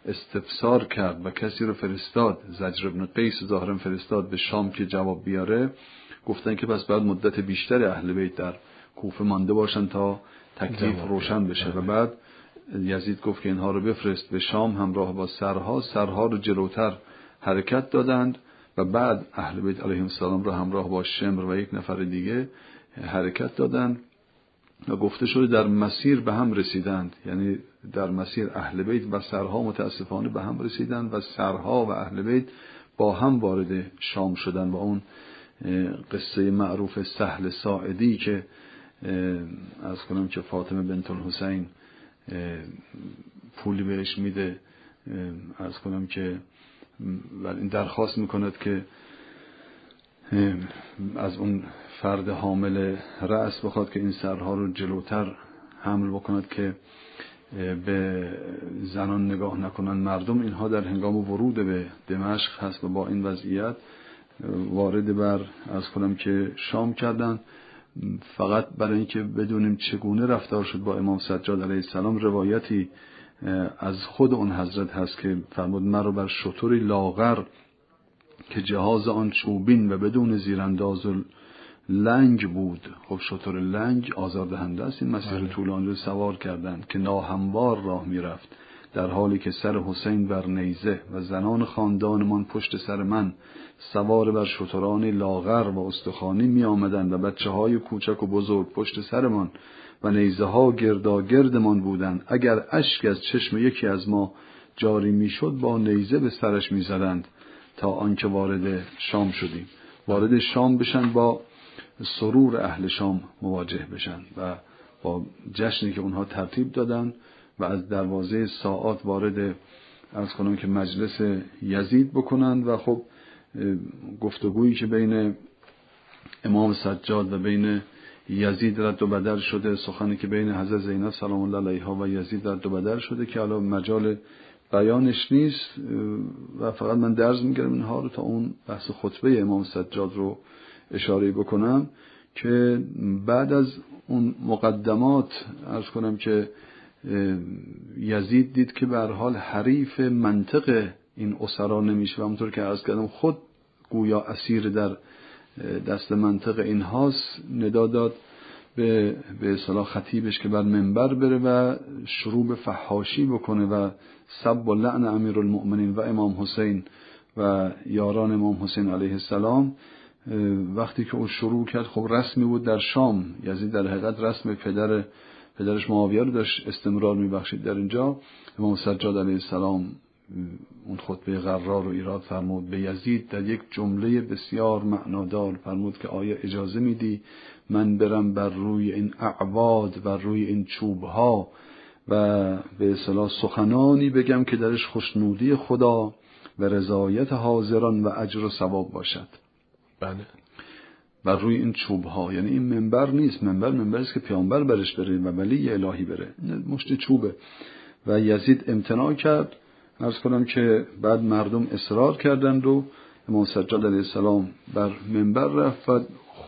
استفسار کرد و کسی رو فرستاد. زجر ابن قیس ظاهرا فرستاد به شام که جواب بیاره. گفتن که پس بعد مدت بیشتر اهل بیت در کوفه مانده باشن تا تکلیف روشن بشه. و بعد یزید گفت که اینها رو بفرست به شام همراه با سرها. سرها رو جلوتر حرکت دادند و بعد اهل بیت علیهم السلام رو همراه با شمر و یک نفر دیگه حرکت دادند و گفته شده در مسیر به هم رسیدند. یعنی در مسیر اهل بیت و سرها متاسفانه به هم رسیدند و سرها و اهل بیت با هم وارد شام شدن و اون قصه معروف سهل ساعدی که از کنم که فاطمه بنت الحسین پولی بهش میده. از کنم که این درخواست می‌کند که از اون فرد حامل رأس بخواد که این سرها رو جلوتر حمل بکند که به زنان نگاه نکنند. مردم اینها در هنگام ورود به دمشق هست و با این وضعیت وارد بر از کنم که شام کردن فقط برای اینکه بدونیم چگونه رفتار شد با امام سجاد علیه السلام روایتی از خود اون حضرت هست که فرمود مرا بر شطوری لاغر که جهاز آن چوبین و بدون زیرانداز لنگ بود خب شطور لنگ آزاردهنده است این مسیر بله. طولانی رو سوار کردند که ناهموار راه می‌رفت در حالی که سر حسین بر نیزه و زنان خاندانمان پشت سر من سوار بر شتران لاغر و استخوانی می آمدن و بچه های کوچک و بزرگ پشت سرمان و نیزه ها گرداگردمان بودند. اگر اشک از چشم یکی از ما جاری می‌شد با نیزه به سرش می‌زدند تا آنکه وارد شام شدیم. وارد شام بشن با سرور اهل شام مواجه بشن و با جشنی که اونها ترتیب دادن و از دروازه ساعات وارد از کنم که مجلس یزید بکنند و خب گفتگویی که بین امام سجاد و بین یزید رد و بدل شده سخنی که بین حضرت زینب سلام الله علیها و یزید رد و بدل شده که حالا مجال بیانش نیست و فقط من درز میگرم اینها رو تا اون بحث خطبه امام سجاد رو اشاره بکنم که بعد از اون مقدمات ارز کنم که یزید دید که به حال حریف منطق این اسرا نمیشه و همونطور که از کردم خود گویا اسیر در دست منطق اینهاست ندا داد به به اصطلاح خطیبش که بر منبر بره و شروع به فحاشی بکنه و سب و لعن امیر المؤمنین و امام حسین و یاران امام حسین علیه السلام. وقتی که او شروع کرد خب رسمی بود در شام. یزید در حقیقت رسم پدر پدرش معاویه رو داشت استمرار میبخشید در اینجا. امام سجاد علیه السلام اون خطبه قرار رو ایراد فرمود. به یزید در یک جمله بسیار معنادار فرمود که آیا اجازه میدی من برم بر روی این اعواد و روی این چوب ها و به اصطلاح سخنانی بگم که درش خوشنودی خدا و رضایت حاضران و اجر و ثواب باشد. بله. بر روی این چوب ها یعنی این منبر نیست. منبر منبر است که پیامبر برش بره و ولی الهی بره. مشت چوبه. و یزید امتناع کرد. ارز کنم که بعد مردم اصرار کردند و امام سجاد علیه السلام بر منبر رفت و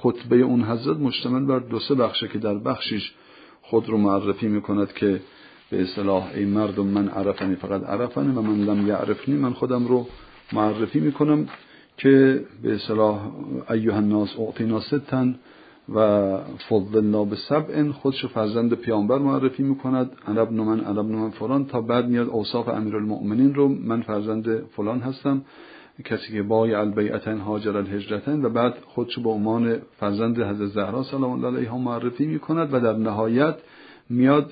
خطبه اون حضرت مشتمل بر دو سه بخشه که در بخشیش خود رو معرفی می‌کند که به اصطلاح ای مردم من عرفنی فقط عرفنی و من لم یعرفنی من خودم رو معرفی می‌کنم. که به اصطلاح ایوه الناس اعطینا ستن و فضلنا به سبع خودشو فرزند پیامبر معرفی می‌کند. ابن من ابن من فلان. تا بعد میاد اوصاف امیرالمؤمنین رو. من فرزند فلان هستم. کسی که بای البیعتن هاجر الهجرتن و بعد خودشو به عنوان فرزند حضرت زهرا سلام الله علیها معرفی می‌کند و در نهایت میاد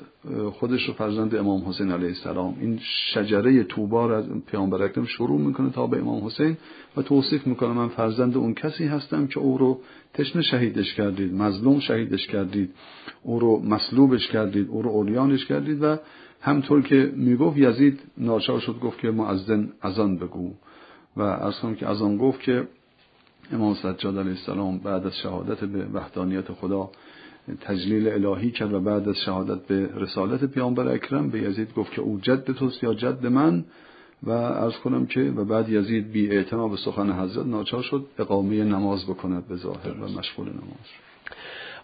خودش رو فرزند امام حسین علیه السلام. این شجره توبار از پیامبر اکرم شروع می‌کنه تا به امام حسین و توصیف می‌کنه من فرزند اون کسی هستم که او رو تشنه شهیدش کردید مظلوم شهیدش کردید او رو مصلوبش کردید او رو اولیانش کردید و همطور که می‌گفت یزید ناچار شد گفت که معزن ازان بگو. و از که از آن گفت که امام سجاد علیه السلام بعد از شهادت به وحدانیت خدا تجلیل الهی کرد و بعد از شهادت به رسالت پیامبر اکرم به یزید گفت که او جد توست یا جد من؟ و ارز کنم که و بعد یزید بی اعتنا به سخن حضرت ناچار شد اقامه نماز بکند به ظاهر و مشغول نماز.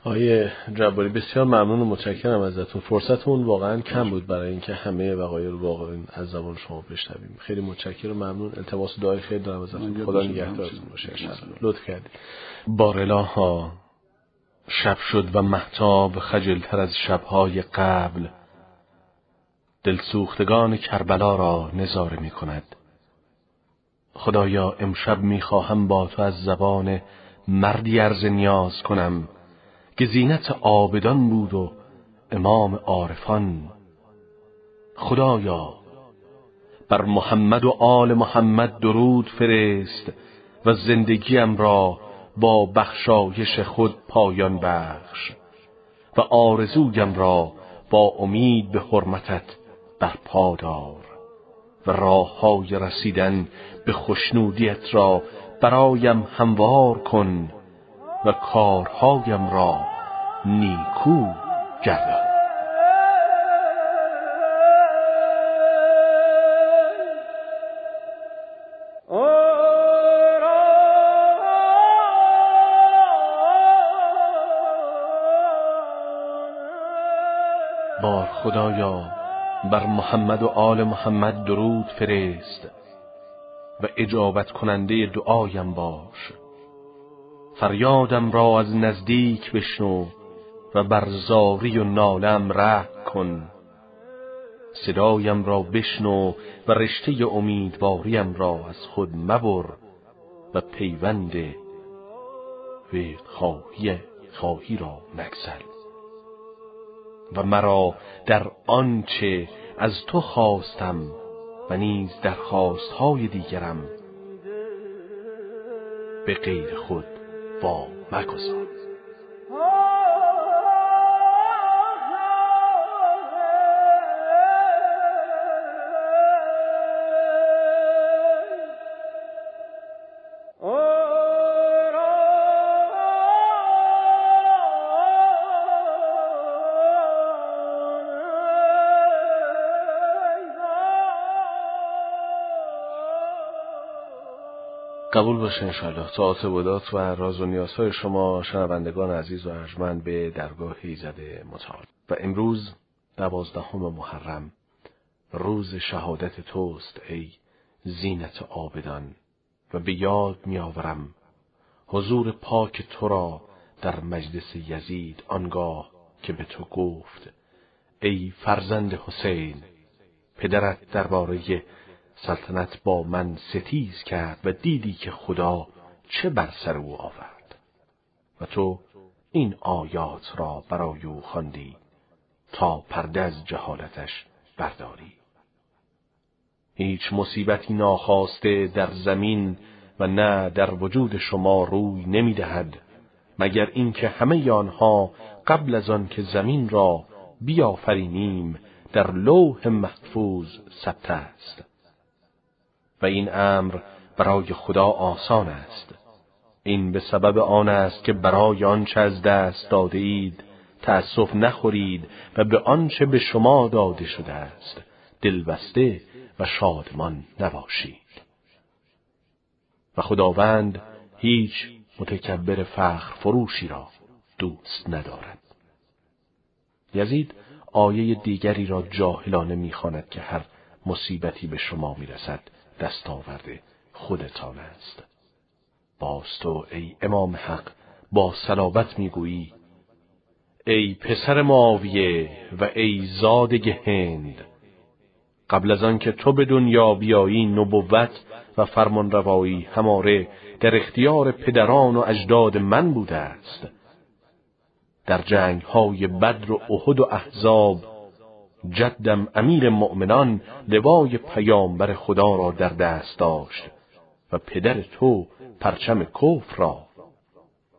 آیه جباری بسیار ممنون و متشکرم ازتون. فرصتمون واقعا کم بود برای اینکه همه وقایع رو واقعا از زبان شما بشنویم. خیلی متشکرم و ممنون. التماس دعای خیر دارم ازتون. خدا نگهدارتون باشه. لطف کردید. بارلا ها. شب شد و محتاب خجلتر از شبهای قبل. دلسوختگان کربلا را نظاره می کند خدایا امشب می‌خواهم با تو از زبان مردی عرض نیاز کنم که زینت آبدان بود و امام عارفان. خدایا بر محمد و آل محمد درود فرست و زندگیم را با بخشایش خود پایان بخش و آرزویم را با امید به حرمتت برپا دار و راه های رسیدن به خوشنودیت را برایم هموار کن و کارهایم را نیکو گردان. محمد و آل محمد درود فرست و اجابت کننده دعایم باش. فریادم را از نزدیک بشنو و بر زاری و نالم ره کن. صدایم را بشنو و رشته امیدواریم را از خود مبر و پیوند و خواهی خواهی را نگسل و مرا در آنچه از تو خواستم و نیز در خواستهای دیگرم. به غیر خود با مگذار. قبول باشه انشاءالله. تا آتبودات و راز و نیازهای شما شنوندگان عزیز و ارجمند به درگاه ایزد متعال و امروز دوازدهم محرم روز شهادت توست ای زینت آبدان و به یاد میآورم حضور پاک تو را در مجلس یزید آنگاه که به تو گفت ای فرزند حسین پدرت درباره سلطنت با من ستیز کرد و دیدی که خدا چه بر سر او آورد. و تو این آیات را برای او خواندی تا پرده از جهالتش برداری. هیچ مصیبتی ناخواسته در زمین و نه در وجود شما روی نمی‌دهد مگر اینکه همه آنها قبل از آن که زمین را بیافرینیم در لوح محفوظ ثبت است. این امر برای خدا آسان است. این به سبب آن است که برای آنچه از دست داده اید تأسف نخورید و به آنچه به شما داده شده است دلبسته و شادمان نباشید. و خداوند هیچ متکبر فخر فروشی را دوست ندارد. یزید آیه دیگری را جاهلانه می‌خواند که هر مصیبتی به شما می‌رسد. دستاورده خودتان است. باز تو ای امام حق با صلابت می‌گویی ای پسر معاویه و ای زادگ هند قبل از آنکه تو به دنیا بیایی نبوت و فرمانروایی هماره در اختیار پدران و اجداد من بوده است. در جنگ های بدر و احد و احزاب جدم امیر مؤمنان لوای پیامبر خدا را در دست داشت و پدر تو پرچم کفر را.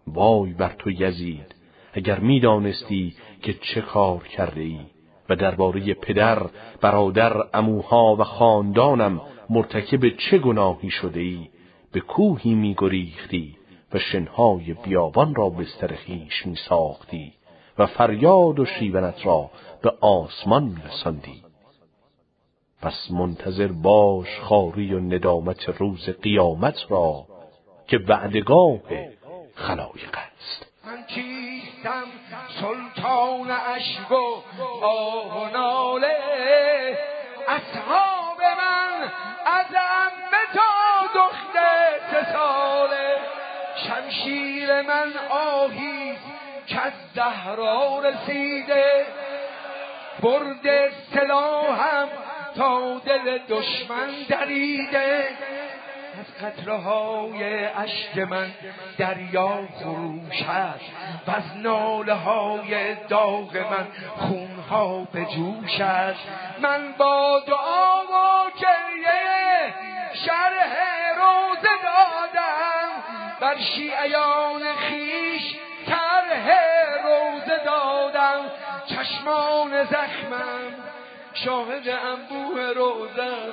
وای بر تو یزید اگر می‌دانستی که چه کار کرده ای و درباره پدر، برادر، اموها و خاندانم مرتکب چه گناهی شده ای به کوهی میگریختی و شنهای بیابان را بستر خیش می ساختی و فریاد و شیونت را به آسمان رساندی. پس منتظر باش خاری و ندامت روز قیامت را که بعدگاه خلایق است. من چیستم سلطان اشک و آه و ناله؟ اصحاب من از امه تا دختر ساله شمشیر من آهی که زهرا رسیده برد سلاحم تا دل دشمن دریده. از قطره های عشق من دریا خروش است و از ناله های داغ من خونها به جوش است. من با دعا و گریه شرح روزه دادم بر شیعیان خیش چشمان زخمم شاهد انبوه روزه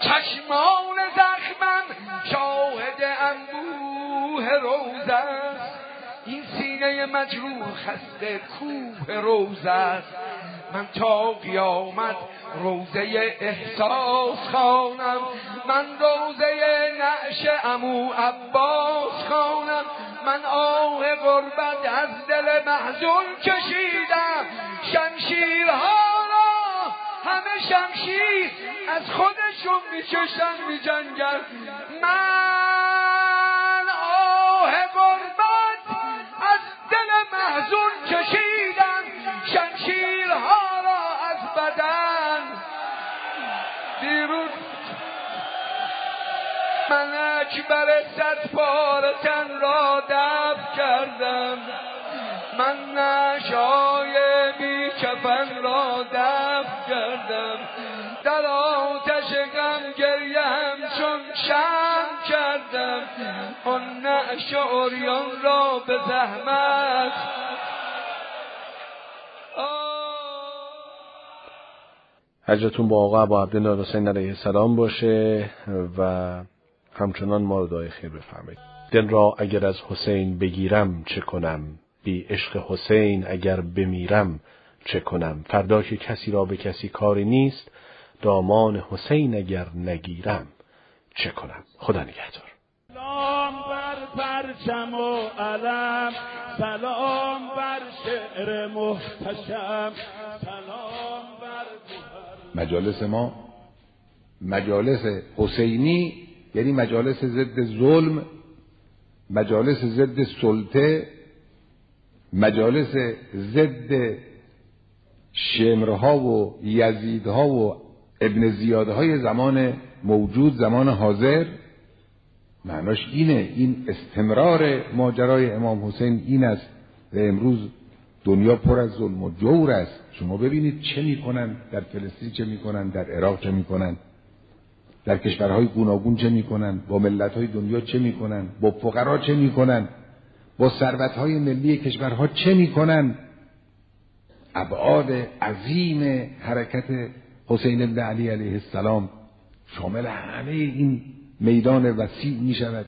چشمان زخمم شاهد انبوه روز است این سینه مجروح خسته کوه روز است من تا قیامت روزه احساس خانم من روزه نعش امو عباس خانم من آه غربت از دل محزون کشیدم. شمشیرها همه شمشیر از خودشون می‌کشن میجنگن. من آه قربت از دل محزون کشیدم. شمشیرها را از بدن. دیروز من اکبر صد پار تن را دفت کردم. من نشای بی کفن را دفت کردم. در آتش غم گریم چون شم کردم. آن نعش اوریان را به زحمت. حجتون با آقا ابا عبدالله حسین علیه السلام باشه و همچنان ما رو دعای خیر بفرمایید. دل را اگر از حسین بگیرم چه کنم؟ بی عشق حسین اگر بمیرم چه کنم؟ فردا که کسی را به کسی کاری نیست دامان حسین اگر نگیرم چه کنم؟ خدا نگهدار. سلام بر پرچم و علم سلام بر شعر محتشم سلام بر مجالس ما مجالس حسینی یعنی مجالس ضد ظلم مجالس ضد سلطه مجالس ضد شمرها و یزیدها و ابن زیادهای زمان موجود زمان حاضر. معناش اینه این استمرار ماجرای امام حسین این است و امروز دنیا پر از ظلم و جور است. شما ببینید چه می‌کنن در فلسطین چه می‌کنن در عراق چه می‌کنن. در کشورهای گوناگون چه می‌کنن؟ با ملتهای دنیا چه می‌کنن؟ با فقرا چه می‌کنن؟ با ثروتهای ملی کشورها چه می‌کنن؟ ابعاد عظیم حرکت حسین بن علی علیه السلام شامل همه این میدان وسیع می شود